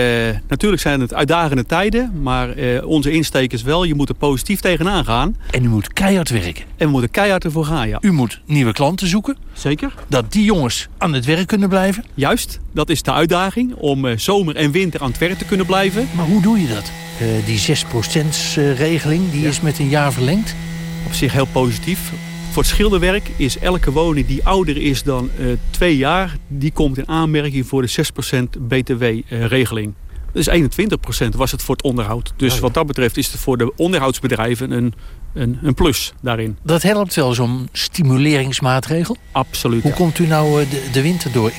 natuurlijk zijn het uitdagende tijden. Maar uh, onze insteek is wel, je moet er positief tegenaan gaan. En u moet keihard werken. En we moeten keihard ervoor gaan, ja. U moet nieuwe klanten zoeken. Zeker. Dat die jongens aan het werk kunnen blijven. Juist. Dat is de uitdaging. Om zomer en winter aan het werk te kunnen blijven. Maar hoe doe je dat? die 6% regeling, die ja. is met een jaar verlengd. Op zich heel positief. Voor het schilderwerk is elke woning die ouder is dan uh, twee jaar... die komt in aanmerking voor de 6% btw-regeling. Dus 21% was het voor het onderhoud. Dus ja. wat dat betreft is het voor de onderhoudsbedrijven een, een, een plus daarin. Dat helpt wel, zo'n stimuleringsmaatregel? Absoluut. Hoe ja. komt u nou de, de winter door?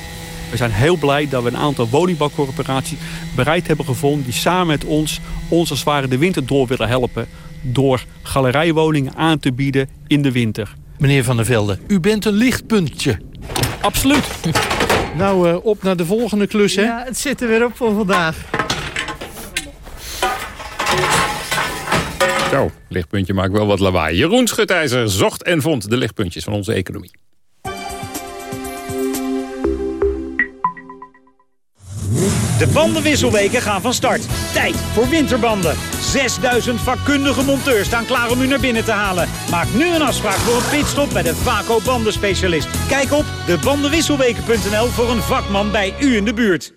We zijn heel blij dat we een aantal woningbouwcorporaties bereid hebben gevonden... die samen met ons, ons als het ware de winter door willen helpen... door galerijwoningen aan te bieden in de winter. Meneer Van der Velde, u bent een lichtpuntje. Absoluut. Nou, uh, op naar de volgende klus, hè? Ja, het zit er weer op voor vandaag. Zo, lichtpuntje maakt wel wat lawaai. Jeroen Schutijzer zocht en vond de lichtpuntjes van onze economie. De bandenwisselweken gaan van start. Tijd voor winterbanden. 6000 vakkundige monteurs staan klaar om u naar binnen te halen. Maak nu een afspraak voor een pitstop bij de Vaco bandenspecialist. Kijk op debandenwisselweken.nl voor een vakman bij u in de buurt.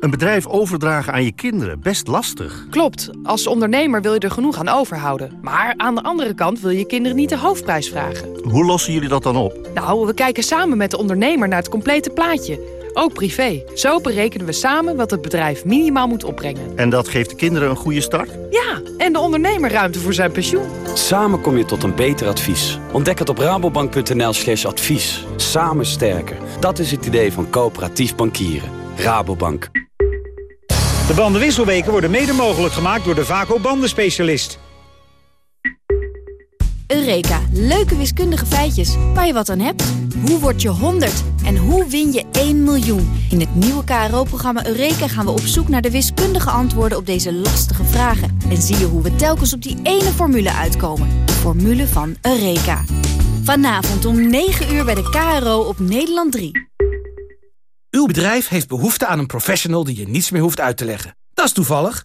Een bedrijf overdragen aan je kinderen, best lastig. Klopt, als ondernemer wil je er genoeg aan overhouden. Maar aan de andere kant wil je kinderen niet de hoofdprijs vragen. Hoe lossen jullie dat dan op? Nou, we kijken samen met de ondernemer naar het complete plaatje... Ook privé. Zo berekenen we samen wat het bedrijf minimaal moet opbrengen. En dat geeft de kinderen een goede start? Ja, en de ondernemer ruimte voor zijn pensioen. Samen kom je tot een beter advies. Ontdek het op rabobank.nl slash advies. Samen sterker. Dat is het idee van coöperatief bankieren. Rabobank. De bandenwisselweken worden mede mogelijk gemaakt door de Vaco bandenspecialist. Eureka, leuke wiskundige feitjes waar je wat aan hebt. Hoe word je 100 en hoe win je 1 miljoen? In het nieuwe KRO-programma Eureka gaan we op zoek naar de wiskundige antwoorden op deze lastige vragen. En zie je hoe we telkens op die ene formule uitkomen. De formule van Eureka. Vanavond om 9 uur bij de KRO op Nederland 3. Uw bedrijf heeft behoefte aan een professional die je niets meer hoeft uit te leggen. Dat is toevallig.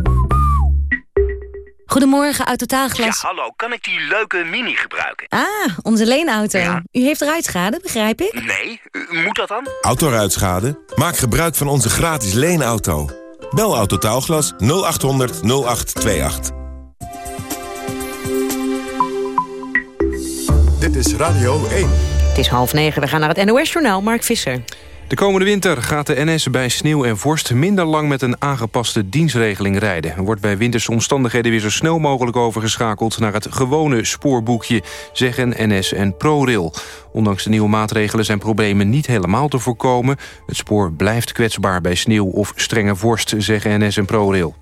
Goedemorgen, uit Totaalglas. Ja, hallo. Kan ik die leuke Mini gebruiken? Ah, onze leenauto. Ja. U heeft ruitschade, begrijp ik? Nee, moet dat dan? Autoruitschade? Maak gebruik van onze gratis leenauto. Bel Autotaalglas 0800 0828. Dit is Radio 1. Het is half negen, we gaan naar het NOS-journaal, Mark Visser. De komende winter gaat de NS bij sneeuw en vorst minder lang met een aangepaste dienstregeling rijden. Er wordt bij winterse omstandigheden weer zo snel mogelijk overgeschakeld naar het gewone spoorboekje, zeggen NS en ProRail. Ondanks de nieuwe maatregelen zijn problemen niet helemaal te voorkomen. Het spoor blijft kwetsbaar bij sneeuw of strenge vorst, zeggen NS en ProRail.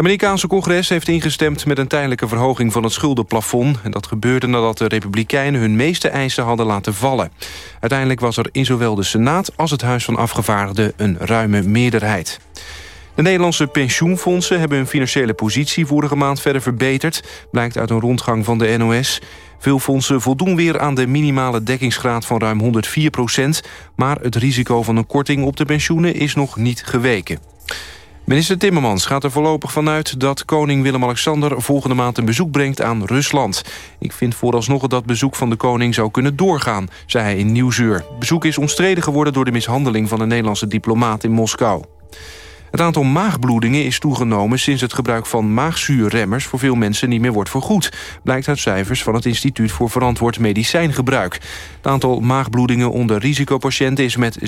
Amerikaanse congres heeft ingestemd met een tijdelijke verhoging van het schuldenplafond. En dat gebeurde nadat de Republikeinen hun meeste eisen hadden laten vallen. Uiteindelijk was er in zowel de Senaat als het Huis van Afgevaardigden een ruime meerderheid. De Nederlandse pensioenfondsen hebben hun financiële positie vorige maand verder verbeterd, blijkt uit een rondgang van de NOS. Veel fondsen voldoen weer aan de minimale dekkingsgraad van ruim 104 procent, maar het risico van een korting op de pensioenen is nog niet geweken. Minister Timmermans gaat er voorlopig vanuit dat koning Willem-Alexander volgende maand een bezoek brengt aan Rusland. Ik vind vooralsnog dat bezoek van de koning zou kunnen doorgaan, zei hij in Nieuwsuur. Bezoek is omstreden geworden door de mishandeling van een Nederlandse diplomaat in Moskou. Het aantal maagbloedingen is toegenomen sinds het gebruik van maagzuurremmers voor veel mensen niet meer wordt vergoed. Blijkt uit cijfers van het Instituut voor Verantwoord Medicijngebruik. Het aantal maagbloedingen onder risicopatiënten is met 16%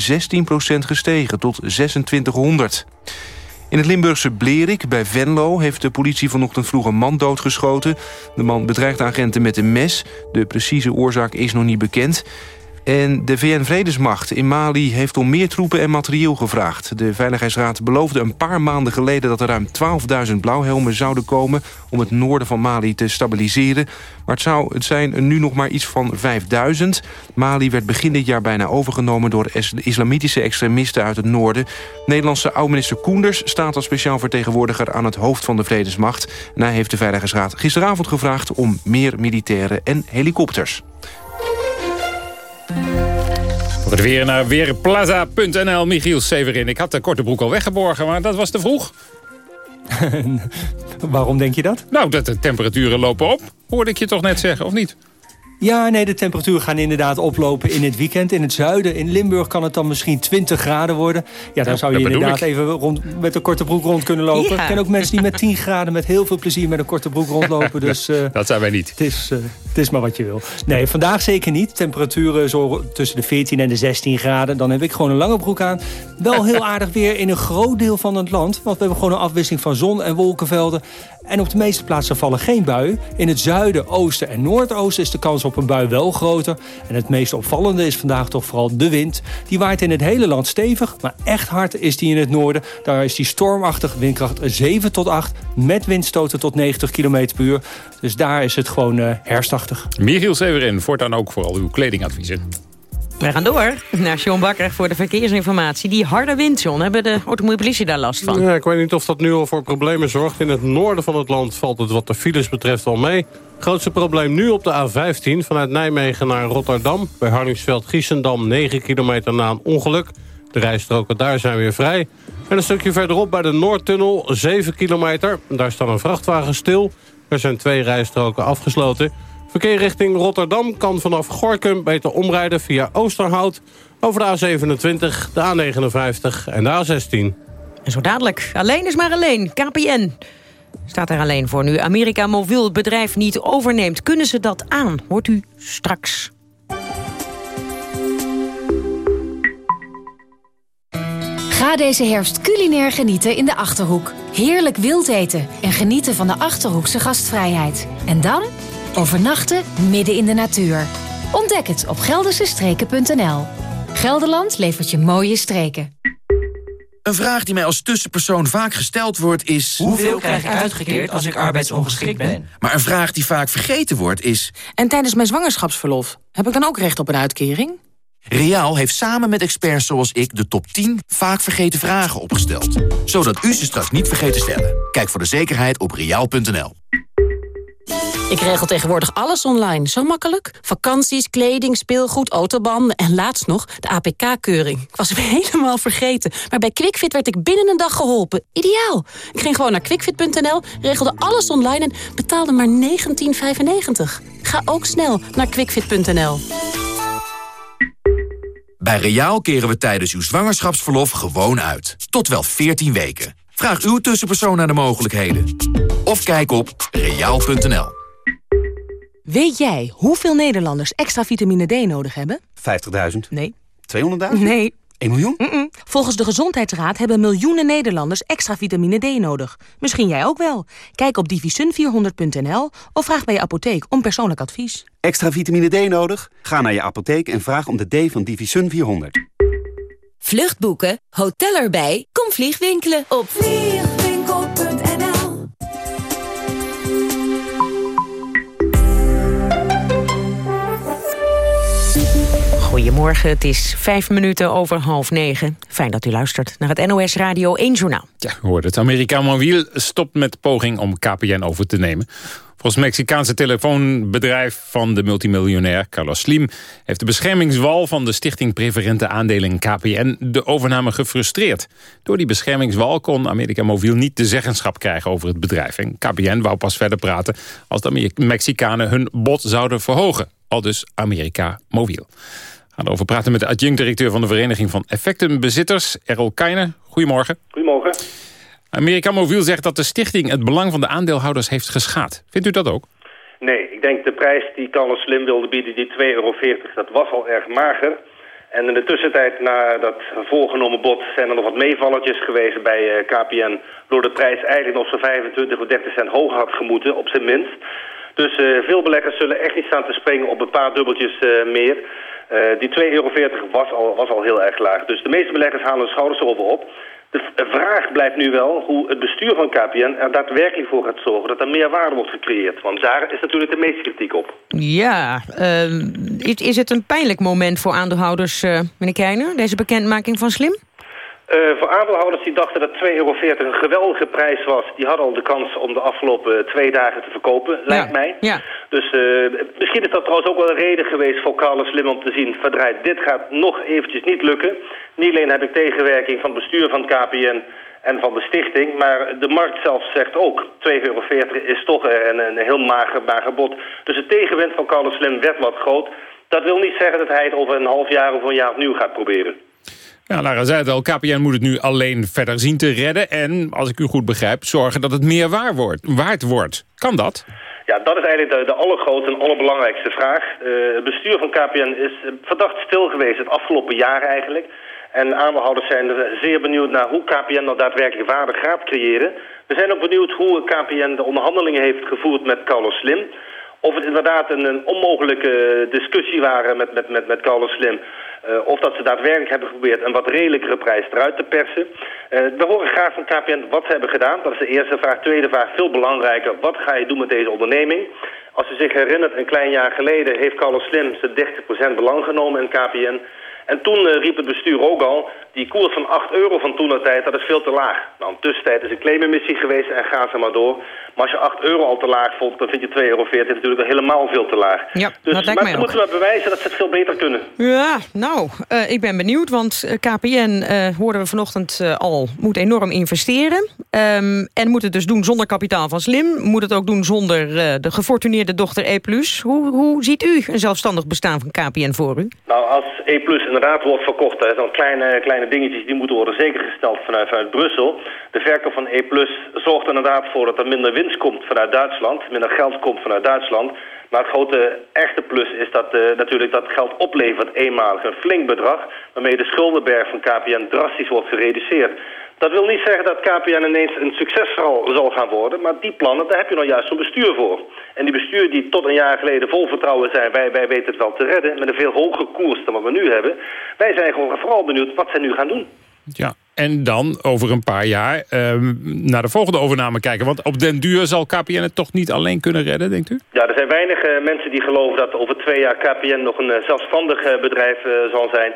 gestegen tot 2600. In het Limburgse Blerik bij Venlo heeft de politie vanochtend vroeg een man doodgeschoten. De man bedreigt agenten met een mes. De precieze oorzaak is nog niet bekend. En de VN-vredesmacht in Mali heeft om meer troepen en materieel gevraagd. De Veiligheidsraad beloofde een paar maanden geleden... dat er ruim 12.000 blauwhelmen zouden komen... om het noorden van Mali te stabiliseren. Maar het, zou, het zijn nu nog maar iets van 5.000. Mali werd begin dit jaar bijna overgenomen... door islamitische extremisten uit het noorden. Nederlandse oud-minister Koenders staat als speciaal vertegenwoordiger... aan het hoofd van de Vredesmacht. En hij heeft de Veiligheidsraad gisteravond gevraagd... om meer militairen en helikopters. Het weer naar weerplaza.nl. Michiel Severin. Ik had de korte broek al weggeborgen, maar dat was te vroeg. Waarom denk je dat? Nou, dat de temperaturen lopen op. Hoorde ik je toch net zeggen, of niet? Ja, nee, de temperaturen gaan inderdaad oplopen in het weekend. In het zuiden, in Limburg, kan het dan misschien 20 graden worden. Ja, dan zou je inderdaad even rond, met een korte broek rond kunnen lopen. Ik ken ook mensen die met 10 graden met heel veel plezier met een korte broek rondlopen. Dus, uh, dat zijn wij niet. Het is, uh, het is maar wat je wil. Nee, vandaag zeker niet. Temperaturen zo tussen de 14 en de 16 graden. Dan heb ik gewoon een lange broek aan. Wel heel aardig weer in een groot deel van het land. Want we hebben gewoon een afwisseling van zon en wolkenvelden. En op de meeste plaatsen vallen geen buien. In het zuiden, oosten en noordoosten is de kans op een bui wel groter. En het meest opvallende is vandaag toch vooral de wind. Die waait in het hele land stevig, maar echt hard is die in het noorden. Daar is die stormachtig, windkracht 7 tot 8... met windstoten tot 90 km per uur. Dus daar is het gewoon uh, herfstachtig. Michiel Severin, voortaan ook vooral uw kledingadviezen. We gaan door naar John Bakker voor de verkeersinformatie. Die harde wind, John, hebben de automobilisten daar last van? Ja, ik weet niet of dat nu al voor problemen zorgt. In het noorden van het land valt het wat de files betreft wel mee. Grootste probleem nu op de A15 vanuit Nijmegen naar Rotterdam. Bij Hardingsveld-Giessendam 9 kilometer na een ongeluk. De rijstroken daar zijn weer vrij. En een stukje verderop bij de Noordtunnel 7 kilometer. Daar staat een vrachtwagen stil. Er zijn twee rijstroken afgesloten. Verkeer richting Rotterdam kan vanaf Gorkum beter omrijden via Oosterhout... over de A27, de A59 en de A16. En zo dadelijk. Alleen is maar alleen. KPN staat er alleen voor nu Amerika Mobiel het bedrijf niet overneemt. Kunnen ze dat aan? Hoort u straks. Ga deze herfst culinair genieten in de Achterhoek. Heerlijk wild eten en genieten van de Achterhoekse gastvrijheid. En dan overnachten midden in de natuur. Ontdek het op geldersestreken.nl. Gelderland levert je mooie streken. Een vraag die mij als tussenpersoon vaak gesteld wordt is... Hoeveel krijg ik uitgekeerd als ik arbeidsongeschikt ben? Maar een vraag die vaak vergeten wordt is... En tijdens mijn zwangerschapsverlof, heb ik dan ook recht op een uitkering? Reaal heeft samen met experts zoals ik de top 10 vaak vergeten vragen opgesteld. Zodat u ze straks niet vergeet te stellen. Kijk voor de zekerheid op reaal.nl. Ik regel tegenwoordig alles online. Zo makkelijk. Vakanties, kleding, speelgoed, autobanden en laatst nog de APK-keuring. Ik was helemaal vergeten. Maar bij QuickFit werd ik binnen een dag geholpen. Ideaal. Ik ging gewoon naar quickfit.nl, regelde alles online en betaalde maar 19,95. Ga ook snel naar quickfit.nl. Bij Reaal keren we tijdens uw zwangerschapsverlof gewoon uit. Tot wel 14 weken. Vraag uw tussenpersoon naar de mogelijkheden. Of kijk op reaal.nl. Weet jij hoeveel Nederlanders extra vitamine D nodig hebben? 50.000. Nee. 200.000? Nee, 1 miljoen? Volgens de Gezondheidsraad hebben miljoenen Nederlanders extra vitamine D nodig. Misschien jij ook wel. Kijk op divisun400.nl of vraag bij je apotheek om persoonlijk advies. Extra vitamine D nodig? Ga naar je apotheek en vraag om de D van Divisun 400. Vluchtboeken, hotel erbij, kom vliegwinkelen op Goedemorgen, het is vijf minuten over half negen. Fijn dat u luistert naar het NOS Radio 1 Journaal. Ja, hoorde het. Amerika Mobiel stopt met poging om KPN over te nemen. Volgens Mexicaanse telefoonbedrijf van de multimiljonair Carlos Slim... heeft de beschermingswal van de stichting Preferente Aandelen KPN de overname gefrustreerd. Door die beschermingswal kon Amerika Mobiel niet de zeggenschap krijgen over het bedrijf. En KPN wou pas verder praten als de Mexicanen hun bod zouden verhogen. Al dus Amerika Mobiel. We gaan erover praten met de adjunct-directeur van de Vereniging van Effectenbezitters, Errol Keijner. Goedemorgen. Goedemorgen. Amerika Mobiel zegt dat de stichting het belang van de aandeelhouders heeft geschaad. Vindt u dat ook? Nee, ik denk de prijs die Carlos Slim wilde bieden, die 2,40 euro, dat was al erg mager. En in de tussentijd, na dat voorgenomen bod, zijn er nog wat meevallertjes geweest bij uh, KPN... door de prijs eigenlijk nog zo'n 25 of 30 cent hoger had gemoeten, op zijn minst. Dus uh, veel beleggers zullen echt niet staan te springen op een paar dubbeltjes uh, meer... Uh, die 2,40 euro was al, was al heel erg laag. Dus de meeste beleggers halen hun schouders erover op. De vraag blijft nu wel hoe het bestuur van KPN er daadwerkelijk voor gaat zorgen... dat er meer waarde wordt gecreëerd. Want daar is natuurlijk de meeste kritiek op. Ja, uh, is, is het een pijnlijk moment voor aandeelhouders, uh, meneer Keijner... deze bekendmaking van Slim? Uh, voor aandeelhouders die dachten dat 2,40 euro een geweldige prijs was... die hadden al de kans om de afgelopen twee dagen te verkopen, lijkt mij. Ja. Dus uh, misschien is dat trouwens ook wel een reden geweest voor Carlos Slim om te zien... verdraaid, dit gaat nog eventjes niet lukken. Niet alleen heb ik tegenwerking van het bestuur van KPN en van de stichting... maar de markt zelf zegt ook, 2,40 euro is toch een, een heel mager, mager bod. Dus het tegenwind van Carlos Slim werd wat groot. Dat wil niet zeggen dat hij het over een half jaar of een jaar opnieuw gaat proberen. Ja, Lara zei het al, KPN moet het nu alleen verder zien te redden... en, als ik u goed begrijp, zorgen dat het meer waar wordt, waard wordt. Kan dat? Ja, dat is eigenlijk de, de allergrootste en allerbelangrijkste vraag. Uh, het bestuur van KPN is verdacht stil geweest het afgelopen jaar eigenlijk. En aandeelhouders zijn zeer benieuwd naar hoe KPN dat daadwerkelijk waarde gaat creëren. We zijn ook benieuwd hoe KPN de onderhandelingen heeft gevoerd met Carlos Slim... Of het inderdaad een, een onmogelijke discussie waren met, met, met, met Carlos Slim... Uh, of dat ze daadwerkelijk hebben geprobeerd een wat redelijkere prijs eruit te persen. Uh, we horen graag van KPN wat ze hebben gedaan. Dat is de eerste vraag. Tweede vraag, veel belangrijker. Wat ga je doen met deze onderneming? Als u zich herinnert, een klein jaar geleden heeft Carlos Slim zijn 30% belang genomen in KPN... En toen uh, riep het bestuur ook al, die koers van 8 euro van toen tijd, dat is veel te laag. Nou, in tussentijd is een claimemissie geweest en gaat ze maar door. Maar als je 8 euro al te laag vond, dan vind je 2,40 euro natuurlijk al helemaal veel te laag. Ja, dus, dat lijkt maar mij moeten we bewijzen dat ze het veel beter kunnen. Ja, nou, uh, ik ben benieuwd, want KPN, uh, hoorden we vanochtend al, moet enorm investeren. Um, en moet het dus doen zonder kapitaal van Slim. Moet het ook doen zonder de gefortuneerde dochter E+. Hoe, hoe ziet u een zelfstandig bestaan van KPN voor u? Nou, als E+, inderdaad wordt verkocht. Hè. Dan kleine, kleine dingetjes die moeten worden zekergesteld vanuit, vanuit Brussel. De verkoop van E zorgt er inderdaad voor dat er minder winst komt vanuit Duitsland. Minder geld komt vanuit Duitsland. Maar het grote echte plus is dat uh, natuurlijk dat geld oplevert eenmalig een flink bedrag... waarmee de schuldenberg van KPN drastisch wordt gereduceerd. Dat wil niet zeggen dat KPN ineens een succesverhaal zal gaan worden... maar die plannen, daar heb je nou juist zo'n bestuur voor. En die bestuur die tot een jaar geleden vol vertrouwen zijn... wij, wij weten het wel te redden, met een veel hogere koers dan wat we nu hebben... wij zijn gewoon vooral benieuwd wat zij nu gaan doen. Ja, en dan over een paar jaar uh, naar de volgende overname kijken. Want op den duur zal KPN het toch niet alleen kunnen redden, denkt u? Ja, er zijn weinig uh, mensen die geloven dat over twee jaar KPN nog een uh, zelfstandig bedrijf zal zijn...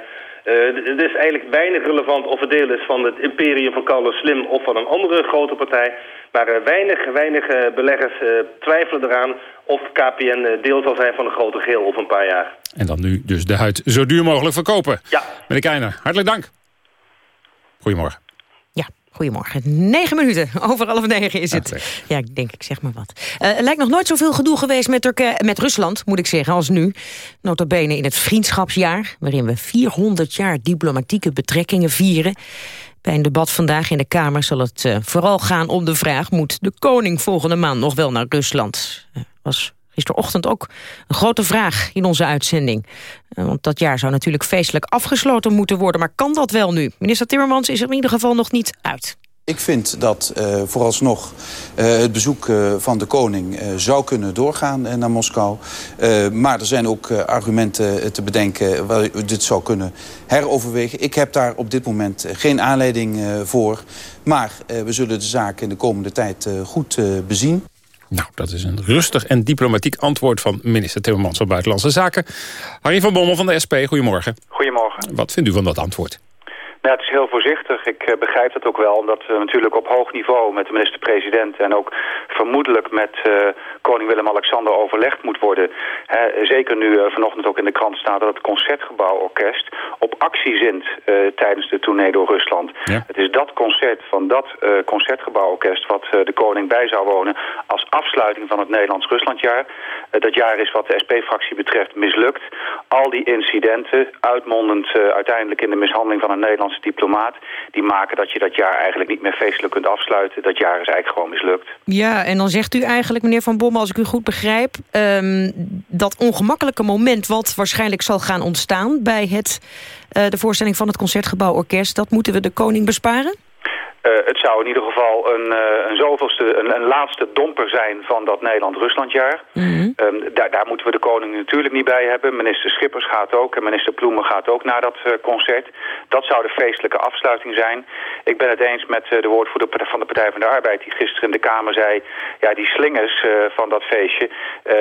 Uh, het is eigenlijk weinig relevant of het deel is van het imperium van Carlos Slim of van een andere grote partij. Maar uh, weinig, weinig uh, beleggers twijfelen eraan of KPN deel zal zijn van een grote geheel over een paar jaar. En dan nu dus de huid zo duur mogelijk verkopen. Ja. Meneer Keijner, hartelijk dank. Goedemorgen. Goedemorgen. Negen minuten. Over half negen is het. Ja, ik denk, ik zeg maar wat. Uh, er lijkt nog nooit zoveel gedoe geweest met, met Rusland, moet ik zeggen, als nu. Notabene in het vriendschapsjaar, waarin we 400 jaar diplomatieke betrekkingen vieren. Bij een debat vandaag in de Kamer zal het uh, vooral gaan om de vraag... moet de koning volgende maand nog wel naar Rusland? Uh, was Gisterochtend ook een grote vraag in onze uitzending. Eh, Want dat jaar zou natuurlijk feestelijk afgesloten moeten worden. Maar kan dat wel nu? Minister Timmermans is er in ieder geval nog niet uit. Ik vind dat uh, vooralsnog uh, het bezoek van de koning zou kunnen doorgaan naar Moskou. maar er zijn ook argumenten te bedenken waar dit zou kunnen heroverwegen. Ik heb daar op dit moment geen aanleiding voor. Maar we zullen de zaak in de komende tijd goed bezien. Nou, dat is een rustig en diplomatiek antwoord van minister Timmermans van Buitenlandse Zaken. Harry van Bommel van de SP, goedemorgen. Goedemorgen. Wat vindt u van dat antwoord? Nou, het is heel voorzichtig. Ik uh, begrijp dat ook wel, omdat we natuurlijk op hoog niveau met de minister-president en ook vermoedelijk met uh, koning Willem-Alexander overlegd moet worden. He, zeker nu uh, vanochtend ook in de krant staat dat het Concertgebouworkest op actie zint tijdens de tournee door Rusland. Ja. Het is dat concert van dat Concertgebouworkest wat de koning bij zou wonen als afsluiting van het Nederlands-Ruslandjaar. dat jaar is wat de SP-fractie betreft mislukt. Al die incidenten, uitmondend uiteindelijk in de mishandeling van een Nederlands diplomaat... die maken dat je dat jaar eigenlijk niet meer feestelijk kunt afsluiten. Dat jaar is eigenlijk gewoon mislukt. Ja, en dan zegt u eigenlijk, meneer Van Bommel, als ik u goed begrijp... Um, dat ongemakkelijke moment wat waarschijnlijk zal gaan ontstaan... bij het, uh, de voorstelling van het Concertgebouworkest... dat moeten we de koning besparen? Uh, het zou in ieder geval een, uh, een zoveelste, een, een, laatste domper zijn van dat Nederland-Ruslandjaar. Mm -hmm. um, daar, daar, moeten we de koning natuurlijk niet bij hebben. Minister Schippers gaat ook en minister Ploemen gaat ook naar dat uh, concert. Dat zou de feestelijke afsluiting zijn. Ik ben het eens met de woordvoerder van de Partij van de Arbeid die gisteren in de Kamer zei... ja, die slingers van dat feestje,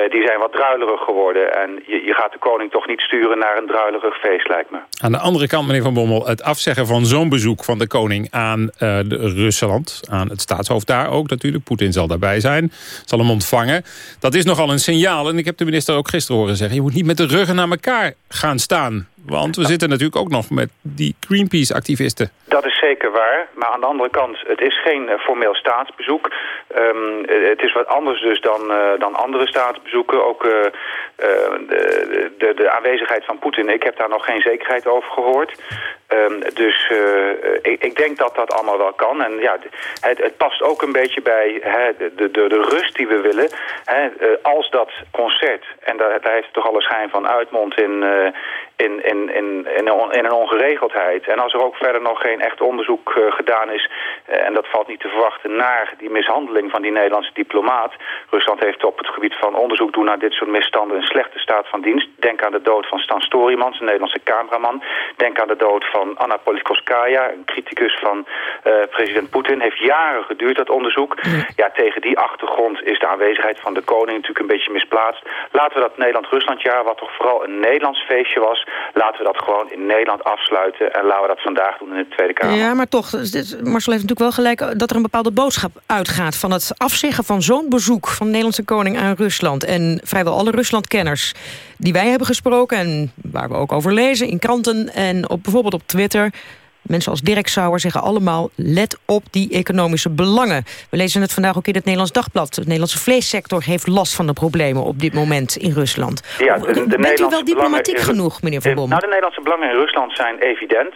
die zijn wat druilerig geworden. En je, je gaat de koning toch niet sturen naar een druilerig feest, lijkt me. Aan de andere kant, meneer Van Bommel, het afzeggen van zo'n bezoek van de koning aan de Rusland, aan het staatshoofd daar ook natuurlijk. Poetin zal daarbij zijn, zal hem ontvangen. Dat is nogal een signaal. En ik heb de minister ook gisteren horen zeggen... je moet niet met de ruggen naar elkaar gaan staan. Want we zitten natuurlijk ook nog met die Greenpeace-activisten. Dat is zeker waar. Maar aan de andere kant, het is geen uh, formeel staatsbezoek. Um, het is wat anders dus dan, uh, dan andere staatsbezoeken. Ook de, de, aanwezigheid van Poetin, ik heb daar nog geen zekerheid over gehoord. Um, dus ik, ik, denk dat dat allemaal wel kan. En ja, het, het past ook een beetje bij hè, de, de, de, rust die we willen. Hè, als dat concert, en daar, daar heeft het toch alle schijn van uitmond in, in, in, in, in, in een ongeregeldheid. En als er ook verder nog geen echt onderzoek uh, gedaan is... Uh, en dat valt niet te verwachten naar die mishandeling van die Nederlandse diplomaat. Rusland heeft op het gebied van onderzoek doen naar dit soort misstanden... een slechte staat van dienst. Denk aan de dood van Stan Storymans, een Nederlandse cameraman. Denk aan de dood van Anna Politkovskaya, een criticus van uh, president Poetin. Heeft jaren geduurd, dat onderzoek. Ja. ja, tegen die achtergrond is de aanwezigheid van de koning natuurlijk een beetje misplaatst. Laten we dat Nederland-Ruslandjaar, wat toch vooral een Nederlands feestje was laten we dat gewoon in Nederland afsluiten... en laten we dat vandaag doen in de Tweede Kamer. Ja, maar toch, Marcel heeft natuurlijk wel gelijk... dat er een bepaalde boodschap uitgaat van het afzeggen van zo'n bezoek... van de Nederlandse koning aan Rusland. En vrijwel alle Ruslandkenners die wij hebben gesproken... en waar we ook over lezen in kranten en op, bijvoorbeeld op Twitter... Mensen als Dirk Sauer zeggen allemaal... let op die economische belangen. We lezen het vandaag ook in het Nederlands Dagblad. De Nederlandse vleessector heeft last van de problemen op dit moment in Rusland. Ja, de, de Bent u wel diplomatiek genoeg, meneer Van Bommel? Nou, de Nederlandse belangen in Rusland zijn evident.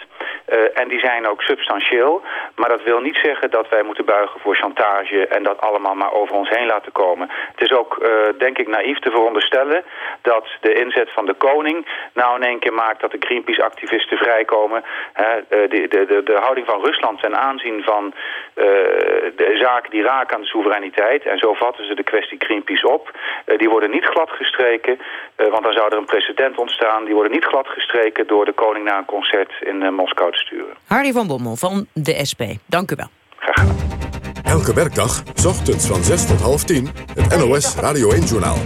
Uh, en die zijn ook substantieel. Maar dat wil niet zeggen dat wij moeten buigen voor chantage... en dat allemaal maar over ons heen laten komen. Het is ook, uh, denk ik, naïef te veronderstellen... dat de inzet van de koning nou in één keer maakt... dat de Greenpeace-activisten vrijkomen. Hè, uh, de, de, de, houding van Rusland ten aanzien van de zaken die raken aan de soevereiniteit... en zo vatten ze de kwestie Greenpeace op... die worden niet gladgestreken, want dan zou er een precedent ontstaan... die worden niet gladgestreken door de koning na een concert in Moskou te sturen. Harry van Bommel van de SP, dank u wel. Graag Elke werkdag, s ochtends van 6 tot half 10, het NOS Radio 1-journaal.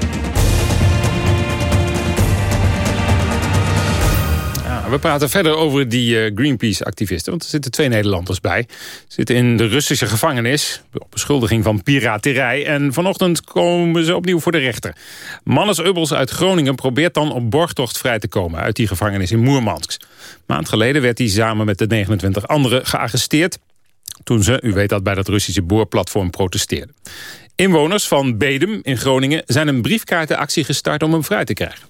We praten verder over die uh, Greenpeace-activisten. Want er zitten twee Nederlanders bij. Ze zitten in de Russische gevangenis. Op beschuldiging van piraterij. En vanochtend komen ze opnieuw voor de rechter. Mannes Ubbels uit Groningen probeert dan op borgtocht vrij te komen... uit die gevangenis in Moermansk. Maand geleden werd hij samen met de 29 anderen gearresteerd... toen ze, u weet dat, bij dat Russische boorplatform protesteerden. Inwoners van Bedum in Groningen zijn een briefkaartenactie gestart om hem vrij te krijgen.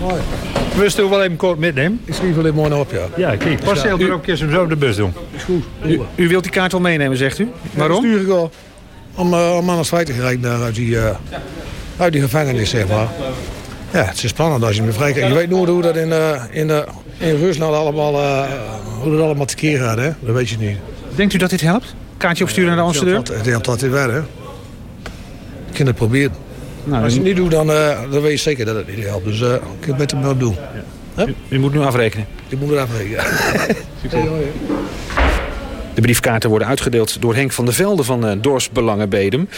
Mooi. Wist u wel even kort metnemen? Ik schrijf wel even mooi op, ja. Ja, kijk. Pas zelf er ook eens zo op de bus doen. Is goed. U, u, wilt die kaart wel meenemen, zegt u? Waarom? Ja, stuur ik al. Om, uh, om aan het vrij te krijgen daar uit die, uh, uit die gevangenis, zeg maar. Ja, het is spannend als je me vrij Je weet nooit hoe dat in, uh, in, uh, in Rusland allemaal, uh, hoe dat allemaal tekeer gaat, hè? Dat weet je niet. Denkt u dat dit helpt? Kaartje opsturen naar de ambassadeur? Het helpt altijd wel, hè? Ik kan het proberen. Nou, als je het niet doet, dan, dan weet je zeker dat het niet helpt. Dus ik kan het beter maar doen. U, u, moet nu afrekenen? Ik moet er afrekenen, Succes. De briefkaarten worden uitgedeeld door Henk van der Velde van uh, Dors Belangenbedem.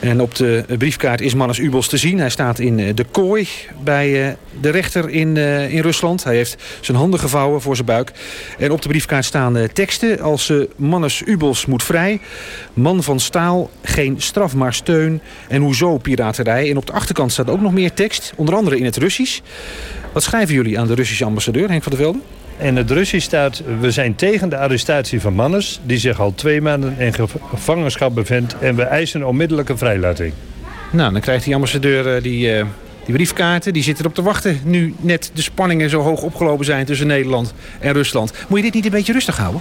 En op de briefkaart is Mannes Ubos te zien. Hij staat in de kooi bij de rechter in, in Rusland. Hij heeft zijn handen gevouwen voor zijn buik. En op de briefkaart staan teksten als Mannes Ubos moet vrij. Man van staal, geen straf maar steun. En hoezo piraterij. En op de achterkant staat ook nog meer tekst. Onder andere in het Russisch. Wat schrijven jullie aan de Russische ambassadeur, Henk van der Velde? In het Russisch staat... we zijn tegen de arrestatie van Mannes... die zich al twee maanden in gevangenschap bevindt... en we eisen onmiddellijke vrijlating. Nou, dan krijgt die ambassadeur die, uh, die briefkaarten. Die zitten erop te wachten. Nu net de spanningen zo hoog opgelopen zijn tussen Nederland en Rusland. Moet je dit niet een beetje rustig houden?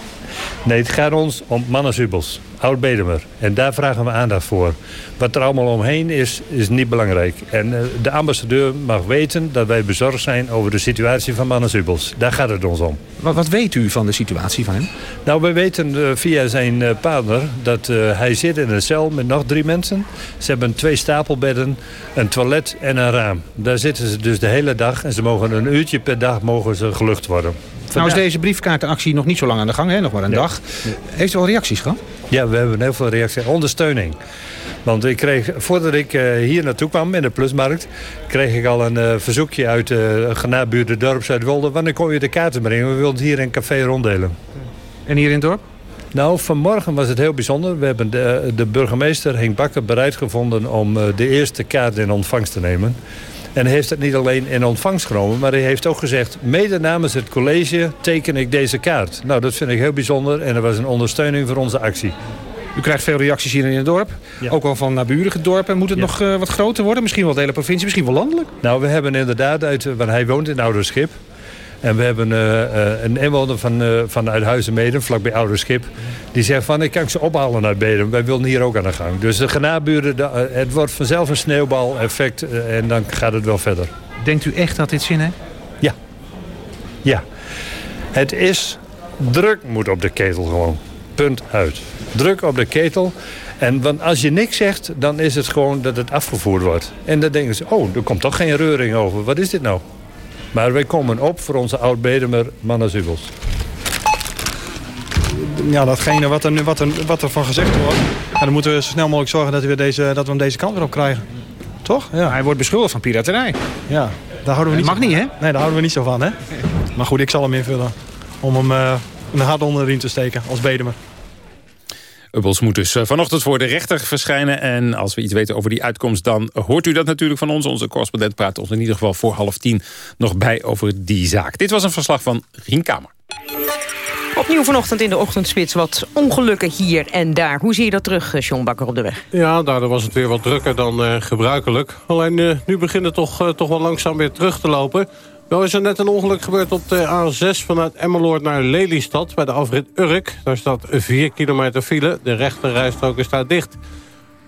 Nee, het gaat ons om Mannes-Ubels, oud-Bedemer. En daar vragen we aandacht voor. Wat er allemaal omheen is, is niet belangrijk. En uh, de ambassadeur mag weten dat wij bezorgd zijn over de situatie van Mannes-Ubels. Daar gaat het ons om. Wat, wat, weet u van de situatie van hem? Nou, we weten uh, via zijn uh, partner dat hij zit in een cel met nog drie mensen. Ze hebben twee stapelbedden, een toilet en een raam. Daar zitten ze dus de hele dag en ze mogen een uurtje per dag mogen ze gelucht worden. Nou is deze briefkaartenactie nog niet zo lang aan de gang, hè? nog maar een dag. Heeft u al reacties gehad? Ja, we hebben heel veel reacties. Ondersteuning. Want ik kreeg, voordat ik uh, hier naartoe kwam in de Plusmarkt... kreeg ik al een uh, verzoekje uit de uh, nabuurde dorp Zuidwolde... wanneer kon je de kaarten brengen? We wilden hier een café ronddelen. En hier in het dorp? Nou, vanmorgen was het heel bijzonder. We hebben de, de burgemeester Henk Bakker bereid gevonden... om de eerste kaart in ontvangst te nemen. En hij heeft het niet alleen in ontvangst genomen... maar hij heeft ook gezegd... mede namens het college teken ik deze kaart. Nou, dat vind ik heel bijzonder en er was een ondersteuning voor onze actie. U krijgt veel reacties hier in het dorp. Ja. Ook al van naburige dorpen. Moet het ja. nog uh, wat groter worden? Misschien wel de hele provincie, misschien wel landelijk? Nou, we hebben inderdaad uit... Want hij woont in Ouderschip. En we hebben uh, uh, een inwoner van, uh, van Uithuizen-Medem, vlakbij Ouderschip... die zegt van, ik kan ze ophalen uit Bedem. Wij willen hier ook aan de gang. Dus de genaburen, het wordt vanzelf een sneeuwbal-effect... en dan gaat het wel verder. Denkt u echt dat dit zin heeft? Ja. Ja. Het is... Druk moet op de ketel gewoon. Punt uit. Druk op de ketel. En want als je niks zegt, dan is het gewoon dat het afgevoerd wordt. En dan denken ze, oh, er komt toch geen reuring over. Wat is dit nou? Maar wij komen op voor onze oud-Bedemer Mannenzubels. Ja, datgene wat er, wat, er, wat er van gezegd wordt... Dan moeten we zo snel mogelijk zorgen dat we, deze, dat we hem deze kant weer op krijgen. Toch? Ja. Hij wordt beschuldigd van piraterij. Ja, daar houden we niet dat mag niet, hè? Nee, daar houden we niet zo van, hè? Maar goed, ik zal hem invullen. Om hem uh, een hard onder de riem te steken als Bedemer. Ubbels moet dus vanochtend voor de rechter verschijnen. En als we iets weten over die uitkomst, dan hoort u dat natuurlijk van ons. Onze correspondent praat ons in ieder geval voor half tien nog bij over die zaak. Dit was een verslag van Rien Kamer. Opnieuw vanochtend in de ochtendspits wat ongelukken hier en daar. Hoe zie je dat terug, John Bakker, op de weg? Ja, daardoor was het weer wat drukker dan uh, gebruikelijk. Alleen uh, nu begint het toch, uh, toch wel langzaam weer terug te lopen. Wel is er net een ongeluk gebeurd op de A6 vanuit Emmeloord naar Lelystad... bij de afrit Urk. Daar staat 4 kilometer file. De rechterrijstrook is daar dicht.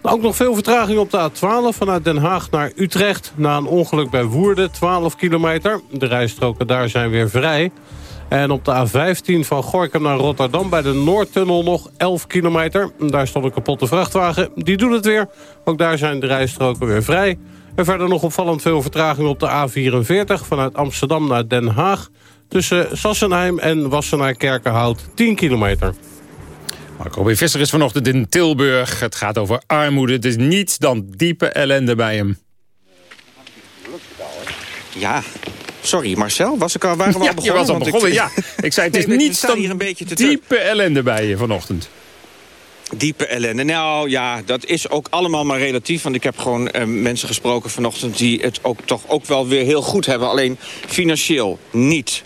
Ook nog veel vertraging op de A12 vanuit Den Haag naar Utrecht... na een ongeluk bij Woerden, 12 kilometer. De rijstroken daar zijn weer vrij. En op de A15 van Gorkum naar Rotterdam bij de Noordtunnel nog 11 kilometer. Daar stond een kapotte vrachtwagen. Die doet het weer. Ook daar zijn de rijstroken weer vrij. En verder nog opvallend veel vertraging op de A44 vanuit Amsterdam naar Den Haag. Tussen Sassenheim en Wassenaar-Kerkenhout 10 kilometer. Marco B. Visser is vanochtend in Tilburg. Het gaat over armoede. Het is niets dan diepe ellende bij hem. Ja, Sorry, Marcel, was ik al, waren we ja, al begonnen? Je was al begonnen, ik, ja. Ik zei, het is niets dan hier een beetje te diepe ellende bij je vanochtend. Diepe ellende. Nou ja, dat is ook allemaal maar relatief. Want ik heb gewoon uh, mensen gesproken vanochtend... die het ook toch ook wel weer heel goed hebben. Alleen financieel niet.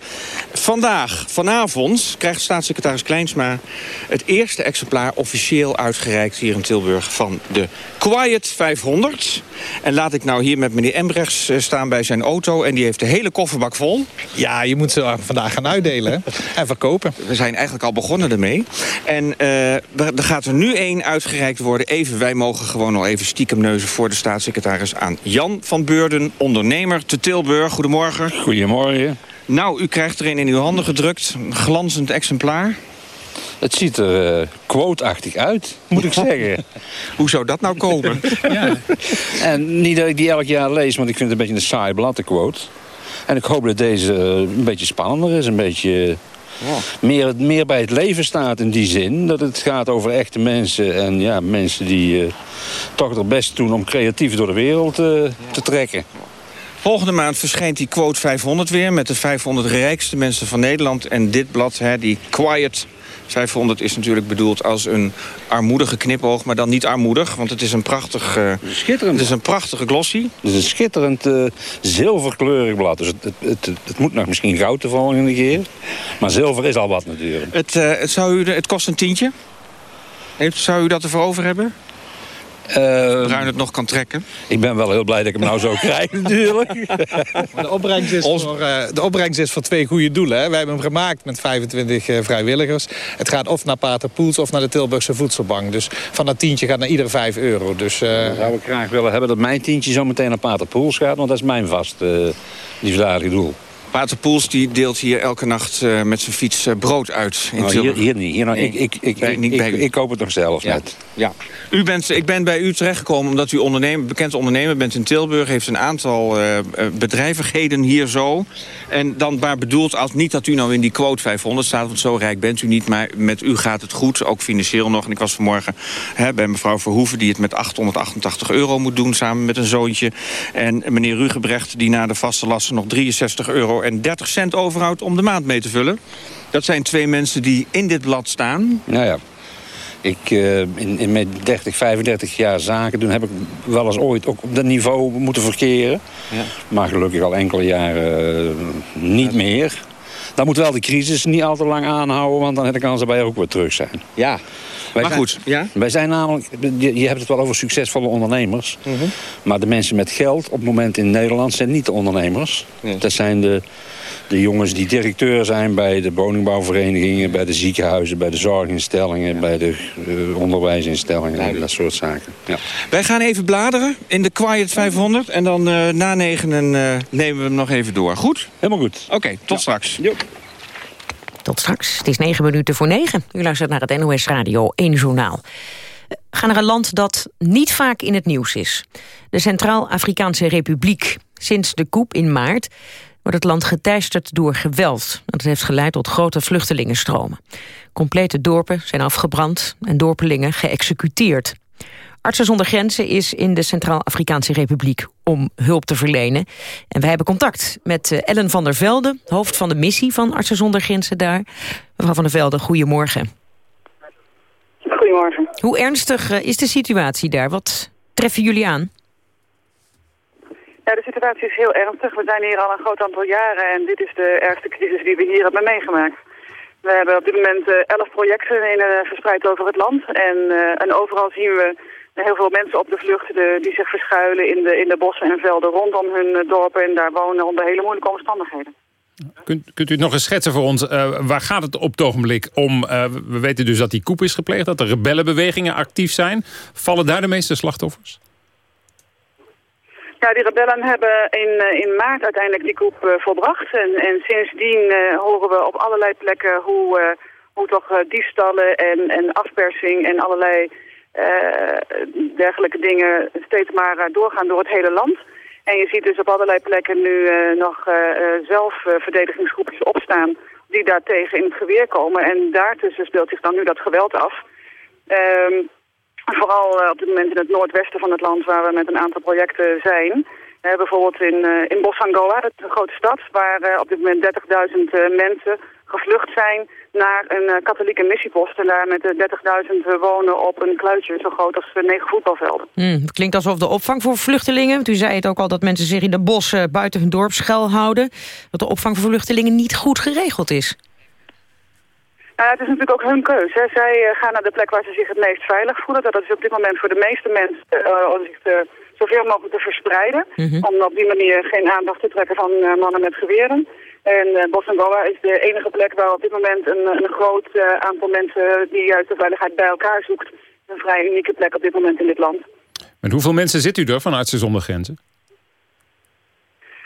Vandaag, vanavond, krijgt staatssecretaris Kleinsma... het eerste exemplaar officieel uitgereikt hier in Tilburg... van de Quiet 500. En laat ik nou hier met meneer Embrechts uh, staan bij zijn auto... en die heeft de hele kofferbak vol. Ja, je moet ze vandaag gaan uitdelen en verkopen. We zijn eigenlijk al begonnen ermee. En uh, er gaat een nu één uitgereikt worden. Even, wij mogen gewoon nog even stiekem neuzen voor de staatssecretaris aan. Jan van Beurden, ondernemer te Tilburg. Goedemorgen. Goedemorgen. Nou, u krijgt er een in uw handen gedrukt. Een glanzend exemplaar. Het ziet er uh, quote-achtig uit, moet ik zeggen. Hoe zou dat nou komen? ja. En niet dat ik die elk jaar lees, want ik vind het een beetje een saai blad, de quote. En ik hoop dat deze een beetje spannender is, een beetje... Meer, meer bij het leven staat in die zin. Dat het gaat over echte mensen. En ja, mensen die uh, toch het best doen om creatief door de wereld uh, te trekken. Volgende maand verschijnt die quote 500 weer... met de 500 rijkste mensen van Nederland. En dit blad, hè, die Quiet 500 is natuurlijk bedoeld als een armoedige knipoog, maar dan niet armoedig, want het is een prachtig... Uh, schitterend. Het is een prachtige glossy. Het is een schitterend uh, zilverkleurig blad. Dus het, het, het, het, moet nog misschien goud de volgende keer. Maar zilver is al wat natuurlijk. Het, uh, het, zou u, het kost een tientje. Zou u dat ervoor over hebben? Uh, Bruin het nog kan trekken. Ik ben wel heel blij dat ik hem nou zo krijg natuurlijk. de, opbrengst is voor, uh, de opbrengst is voor twee goede doelen. Hè. Wij hebben hem gemaakt met 25 uh, vrijwilligers. Het gaat of naar Pater Poels of naar de Tilburgse Voedselbank. Dus van dat tientje gaat naar ieder 5 euro. Dus, Dan zou ik graag willen hebben dat mijn tientje zo meteen naar Pater Poels gaat. Want dat is mijn vast liefdadige doel. Pater Poels die deelt hier elke nacht uh, met zijn fiets uh, brood uit. In oh, hier, hier, niet. Hier, nou, ik, ik, ik, bij, niet ik, ik, ik, koop het nog zelf ja. net. Ja. U bent, ik ben bij u terechtgekomen omdat u ondernemer, bekend ondernemer bent in Tilburg. Heeft een aantal uh, bedrijvigheden hier zo. En dan maar bedoeld als niet dat u nou in die quote 500 staat. Want zo rijk bent u niet. Maar met u gaat het goed. Ook financieel nog. En ik was vanmorgen hè, bij mevrouw Verhoeven. Die het met 888 euro moet doen samen met een zoontje. En meneer Rugebrecht die na de vaste lasten nog 63 euro en 30 cent overhoudt om de maand mee te vullen. Dat zijn twee mensen die in dit blad staan. Nou ja. Ik, uh, in, in mijn 30, 35 jaar zaken doen heb ik wel eens ooit ook op dat niveau moeten verkeren. Ja. Maar gelukkig al enkele jaren uh, niet ja. meer. Dan moet wel de crisis niet al te lang aanhouden, want dan kan ze bij ook weer terug zijn. Ja, wij maar zijn, goed. Ja? Wij zijn namelijk, je, hebt het wel over succesvolle ondernemers. Mm -hmm. Maar de mensen met geld op het moment in Nederland zijn niet de ondernemers. Dat zijn de, de jongens die directeur zijn bij de woningbouwverenigingen... bij de ziekenhuizen, bij de zorginstellingen... Ja. bij de uh, onderwijsinstellingen en dat soort zaken. Ja. Wij gaan even bladeren in de Quiet 500... en dan uh, na negenen uh, nemen we hem nog even door. Goed? Helemaal goed. Oké, okay, tot ja. straks. Jo. Tot straks. Het is negen minuten voor negen. U luistert naar het NOS Radio 1 Journaal. We gaan naar een land dat niet vaak in het nieuws is. De Centraal-Afrikaanse Republiek. Sinds de coup in maart wordt het land geteisterd door geweld. Dat heeft geleid tot grote vluchtelingenstromen. Complete dorpen zijn afgebrand en dorpelingen geëxecuteerd. Artsen zonder Grenzen is in de Centraal-Afrikaanse Republiek om hulp te verlenen. En wij hebben contact met Ellen van der Velde, hoofd van de missie van Artsen zonder Grenzen daar. Mevrouw van der Velde, goedemorgen. Goedemorgen. Hoe ernstig is de situatie daar? Wat treffen jullie aan? Ja, de situatie is heel ernstig. We zijn hier al een groot aantal jaren en dit is de ergste crisis die we hier hebben meegemaakt. We hebben op dit moment elf projecten in, uh, verspreid over het land. En, uh, en overal zien we heel veel mensen op de vlucht die zich verschuilen in de, in de bossen en velden rondom hun dorpen. En daar wonen onder hele moeilijke omstandigheden. Kunt, kunt u het nog eens schetsen voor ons? Waar gaat het op het ogenblik om? We weten dus dat die koep is gepleegd, dat er rebellenbewegingen actief zijn. Vallen daar de meeste slachtoffers? Die rebellen hebben in, in maart uiteindelijk die koep uh, volbracht. En, en sindsdien horen we op allerlei plekken hoe, hoe toch diefstallen en, en afpersing en allerlei dergelijke dingen steeds maar doorgaan door het hele land. En je ziet dus op allerlei plekken nu nog uh, zelf verdedigingsgroepjes opstaan die daartegen in het geweer komen. En daartussen speelt zich dan nu dat geweld af. Um, vooral op dit moment in het noordwesten van het land waar we met een aantal projecten zijn. bijvoorbeeld in, in Bosangoa, dat is een grote stad, waar op dit moment 30.000 mensen gevlucht zijn naar een katholieke missiepost. En daar met de 30.000 wonen op een kluitje zo groot als negen voetbalvelden. Hmm, het klinkt alsof de opvang voor vluchtelingen... u zei het ook al dat mensen zich in de bossen buiten hun dorp schuil houden... dat de opvang voor vluchtelingen niet goed geregeld is. Nou, het is natuurlijk ook hun keus. Hè. Zij uh, gaan naar de plek waar ze zich het meest veilig voelen. Dat is op dit moment voor de meeste mensen uh, om zich te, zoveel mogelijk te verspreiden. Mm -hmm. Om op die manier geen aandacht te trekken van mannen met geweren. En uh, Bossangoa is de enige plek waar op dit moment een, een groot uh, aantal mensen die juist de veiligheid bij elkaar zoekt. Een vrij unieke plek op dit moment in dit land. Met hoeveel mensen zit u er van Artsen zonder Grenzen?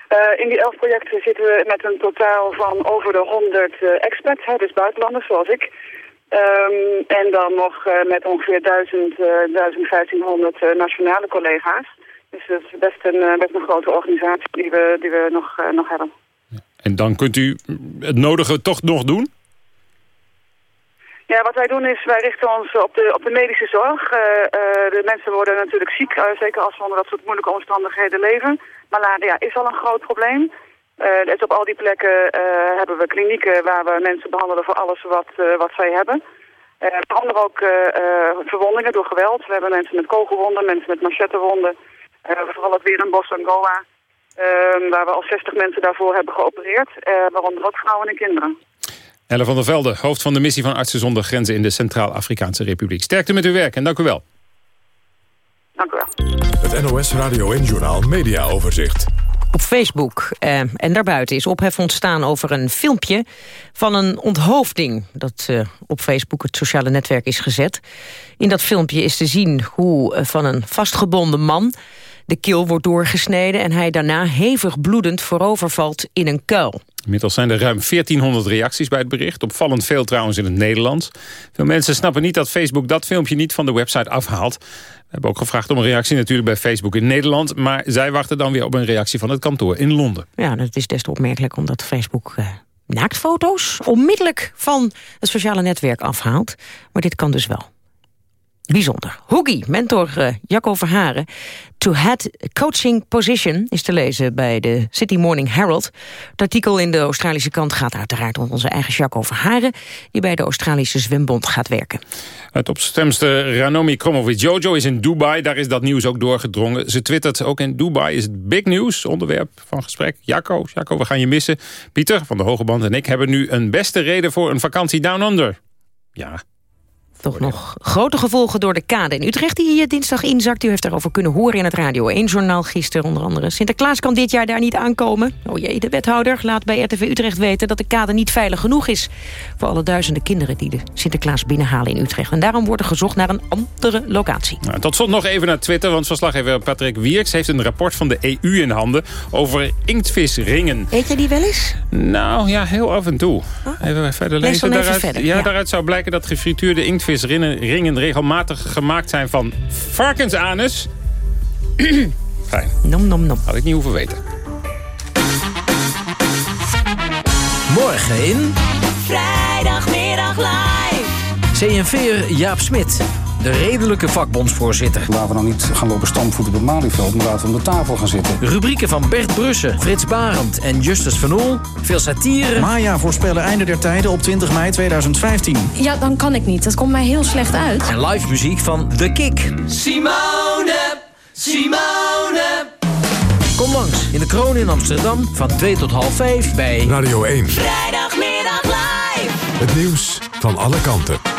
Uh, in die elf projecten zitten we met een totaal van over de 100 uh, expats, hè, dus buitenlanders zoals ik. Um, en dan nog uh, met ongeveer 1000, 1500 nationale collega's. Dus dat is best een, best een grote organisatie die we, die we nog, nog hebben. En dan kunt u het nodige toch nog doen? Ja, wat wij doen is, wij richten ons op de, op de medische zorg. De mensen worden natuurlijk ziek, zeker als we onder dat soort moeilijke omstandigheden leven. Malaria is al een groot probleem. dus op al die plekken hebben we klinieken waar we mensen behandelen voor alles wat, wat zij hebben. onder ook verwondingen door geweld. We hebben mensen met kogelwonden, mensen met machettewonden. vooral ook weer in Bos Angola. waar we al 60 mensen daarvoor hebben geopereerd. waaronder ook vrouwen en kinderen. Elle van der Velde, hoofd van de missie van Artsen zonder Grenzen in de Centraal-Afrikaanse Republiek. Sterkte met uw werk en dank u wel. Dank u wel. Het NOS Radio en Journaal Media Overzicht. Op Facebook eh, en daarbuiten is ophef ontstaan over een filmpje van een onthoofding dat eh, op Facebook, het sociale netwerk, is gezet. In dat filmpje is te zien hoe uh, van een vastgebonden man de keel wordt doorgesneden en hij daarna hevig bloedend voorovervalt in een kuil. Inmiddels zijn er ruim 1400 reacties bij het bericht. Opvallend veel trouwens in het Nederlands. Veel mensen snappen niet dat Facebook dat filmpje niet van de website afhaalt. We hebben ook gevraagd om een reactie natuurlijk bij Facebook in Nederland. Maar zij wachten dan weer op een reactie van het kantoor in Londen. Ja, dat is des te opmerkelijk omdat Facebook... Uh, naaktfoto's onmiddellijk van het sociale netwerk afhaalt. Maar dit kan dus wel. Bijzonder. Hoegie, mentor uh, Jacco Verharen. To Head Coaching Position is te lezen bij de City Morning Herald. Het artikel in de Australische kant gaat uiteraard om onze eigen Jacco Verharen... die bij de Australische Zwembond gaat werken. Het opstemste Ranomi Kromowidjojo is in Dubai. Daar is dat nieuws ook doorgedrongen. Ze twittert ook in Dubai is het big news, onderwerp van gesprek. Jacco, Jacco, we gaan je missen. Pieter van de Hogeband en ik hebben nu een beste reden voor een vakantie down under. Ja, toch nog grote gevolgen door de kade in Utrecht... die hier dinsdag inzakt. U heeft daarover kunnen horen in het Radio 1-journaal gisteren onder andere. Sinterklaas kan dit jaar daar niet aankomen. Oh jee, de wethouder laat bij RTV Utrecht weten... dat de kade niet veilig genoeg is... voor alle duizenden kinderen die de Sinterklaas binnenhalen in Utrecht. En daarom wordt er gezocht naar een andere locatie. Nou, tot slot nog even naar Twitter... want verslaggever Patrick Wierks heeft een rapport van de EU in handen... over inktvisringen. Eet je die wel eens? Nou ja, heel af en toe. Even verder lezen. Daaruit, verder. Ja, ja, daaruit zou blijken dat gefrituurde inktvis visringen regelmatig gemaakt zijn van varkensanus. Fijn. Nom, nom, nom. Had ik niet hoeven weten. Morgen in... Vrijdagmiddag live. CNV'er Jaap Smit. De redelijke vakbondsvoorzitter. Laten we dan niet gaan lopen stampvoeten op het Malieveld... maar laten we om de tafel gaan zitten. Rubrieken van Bert Brussen, Frits Barend en Justus Van Oel. Veel satire. Maya voorspellen einde der tijden op 20 mei 2015. Ja, dan kan ik niet. Dat komt mij heel slecht uit. En live muziek van The Kick. Simone, Simone. Kom langs in de Kroon in Amsterdam van 2 tot half 5 bij Radio 1. Vrijdagmiddag live. Het nieuws van alle kanten.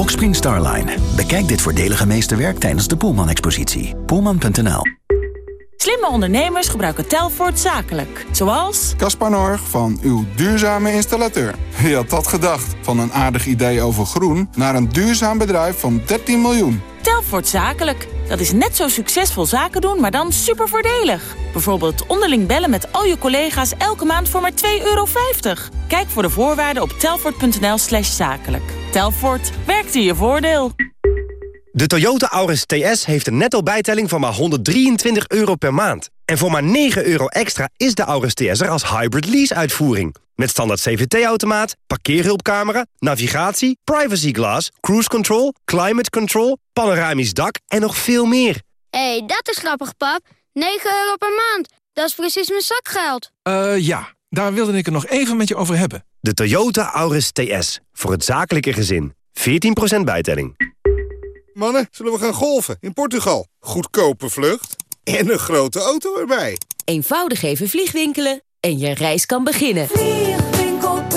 Boxspring Starline. Bekijk dit voordelige meesterwerk tijdens de Poelman-expositie. Poelman.nl Slimme ondernemers gebruiken Telfort zakelijk. Zoals... Caspar Norg van uw duurzame installateur. Wie had dat gedacht? Van een aardig idee over groen... naar een duurzaam bedrijf van 13 miljoen. Telfort zakelijk. Dat is net zo succesvol zaken doen, maar dan super voordelig. Bijvoorbeeld onderling bellen met al je collega's elke maand voor maar 2,50 euro. Kijk voor de voorwaarden op telfort.nl slash zakelijk. Telfort, werkt in je voordeel. De Toyota Auris TS heeft een netto bijtelling van maar 123 euro per maand. En voor maar 9 euro extra is de Auris TS er als hybrid lease-uitvoering. Met standaard CVT-automaat, parkeerhulpcamera, navigatie, privacy glass, cruise control, climate control, panoramisch dak en nog veel meer. Hé, hey, dat is grappig, pap. 9 euro per maand. Dat is precies mijn zakgeld. Eh, uh, ja. daar wilde ik het nog even met je over hebben. De Toyota Auris TS. Voor het zakelijke gezin. 14% bijtelling. Mannen, zullen we gaan golfen in Portugal? Goedkope vlucht en een grote auto erbij. Eenvoudig even vliegwinkelen en je reis kan beginnen.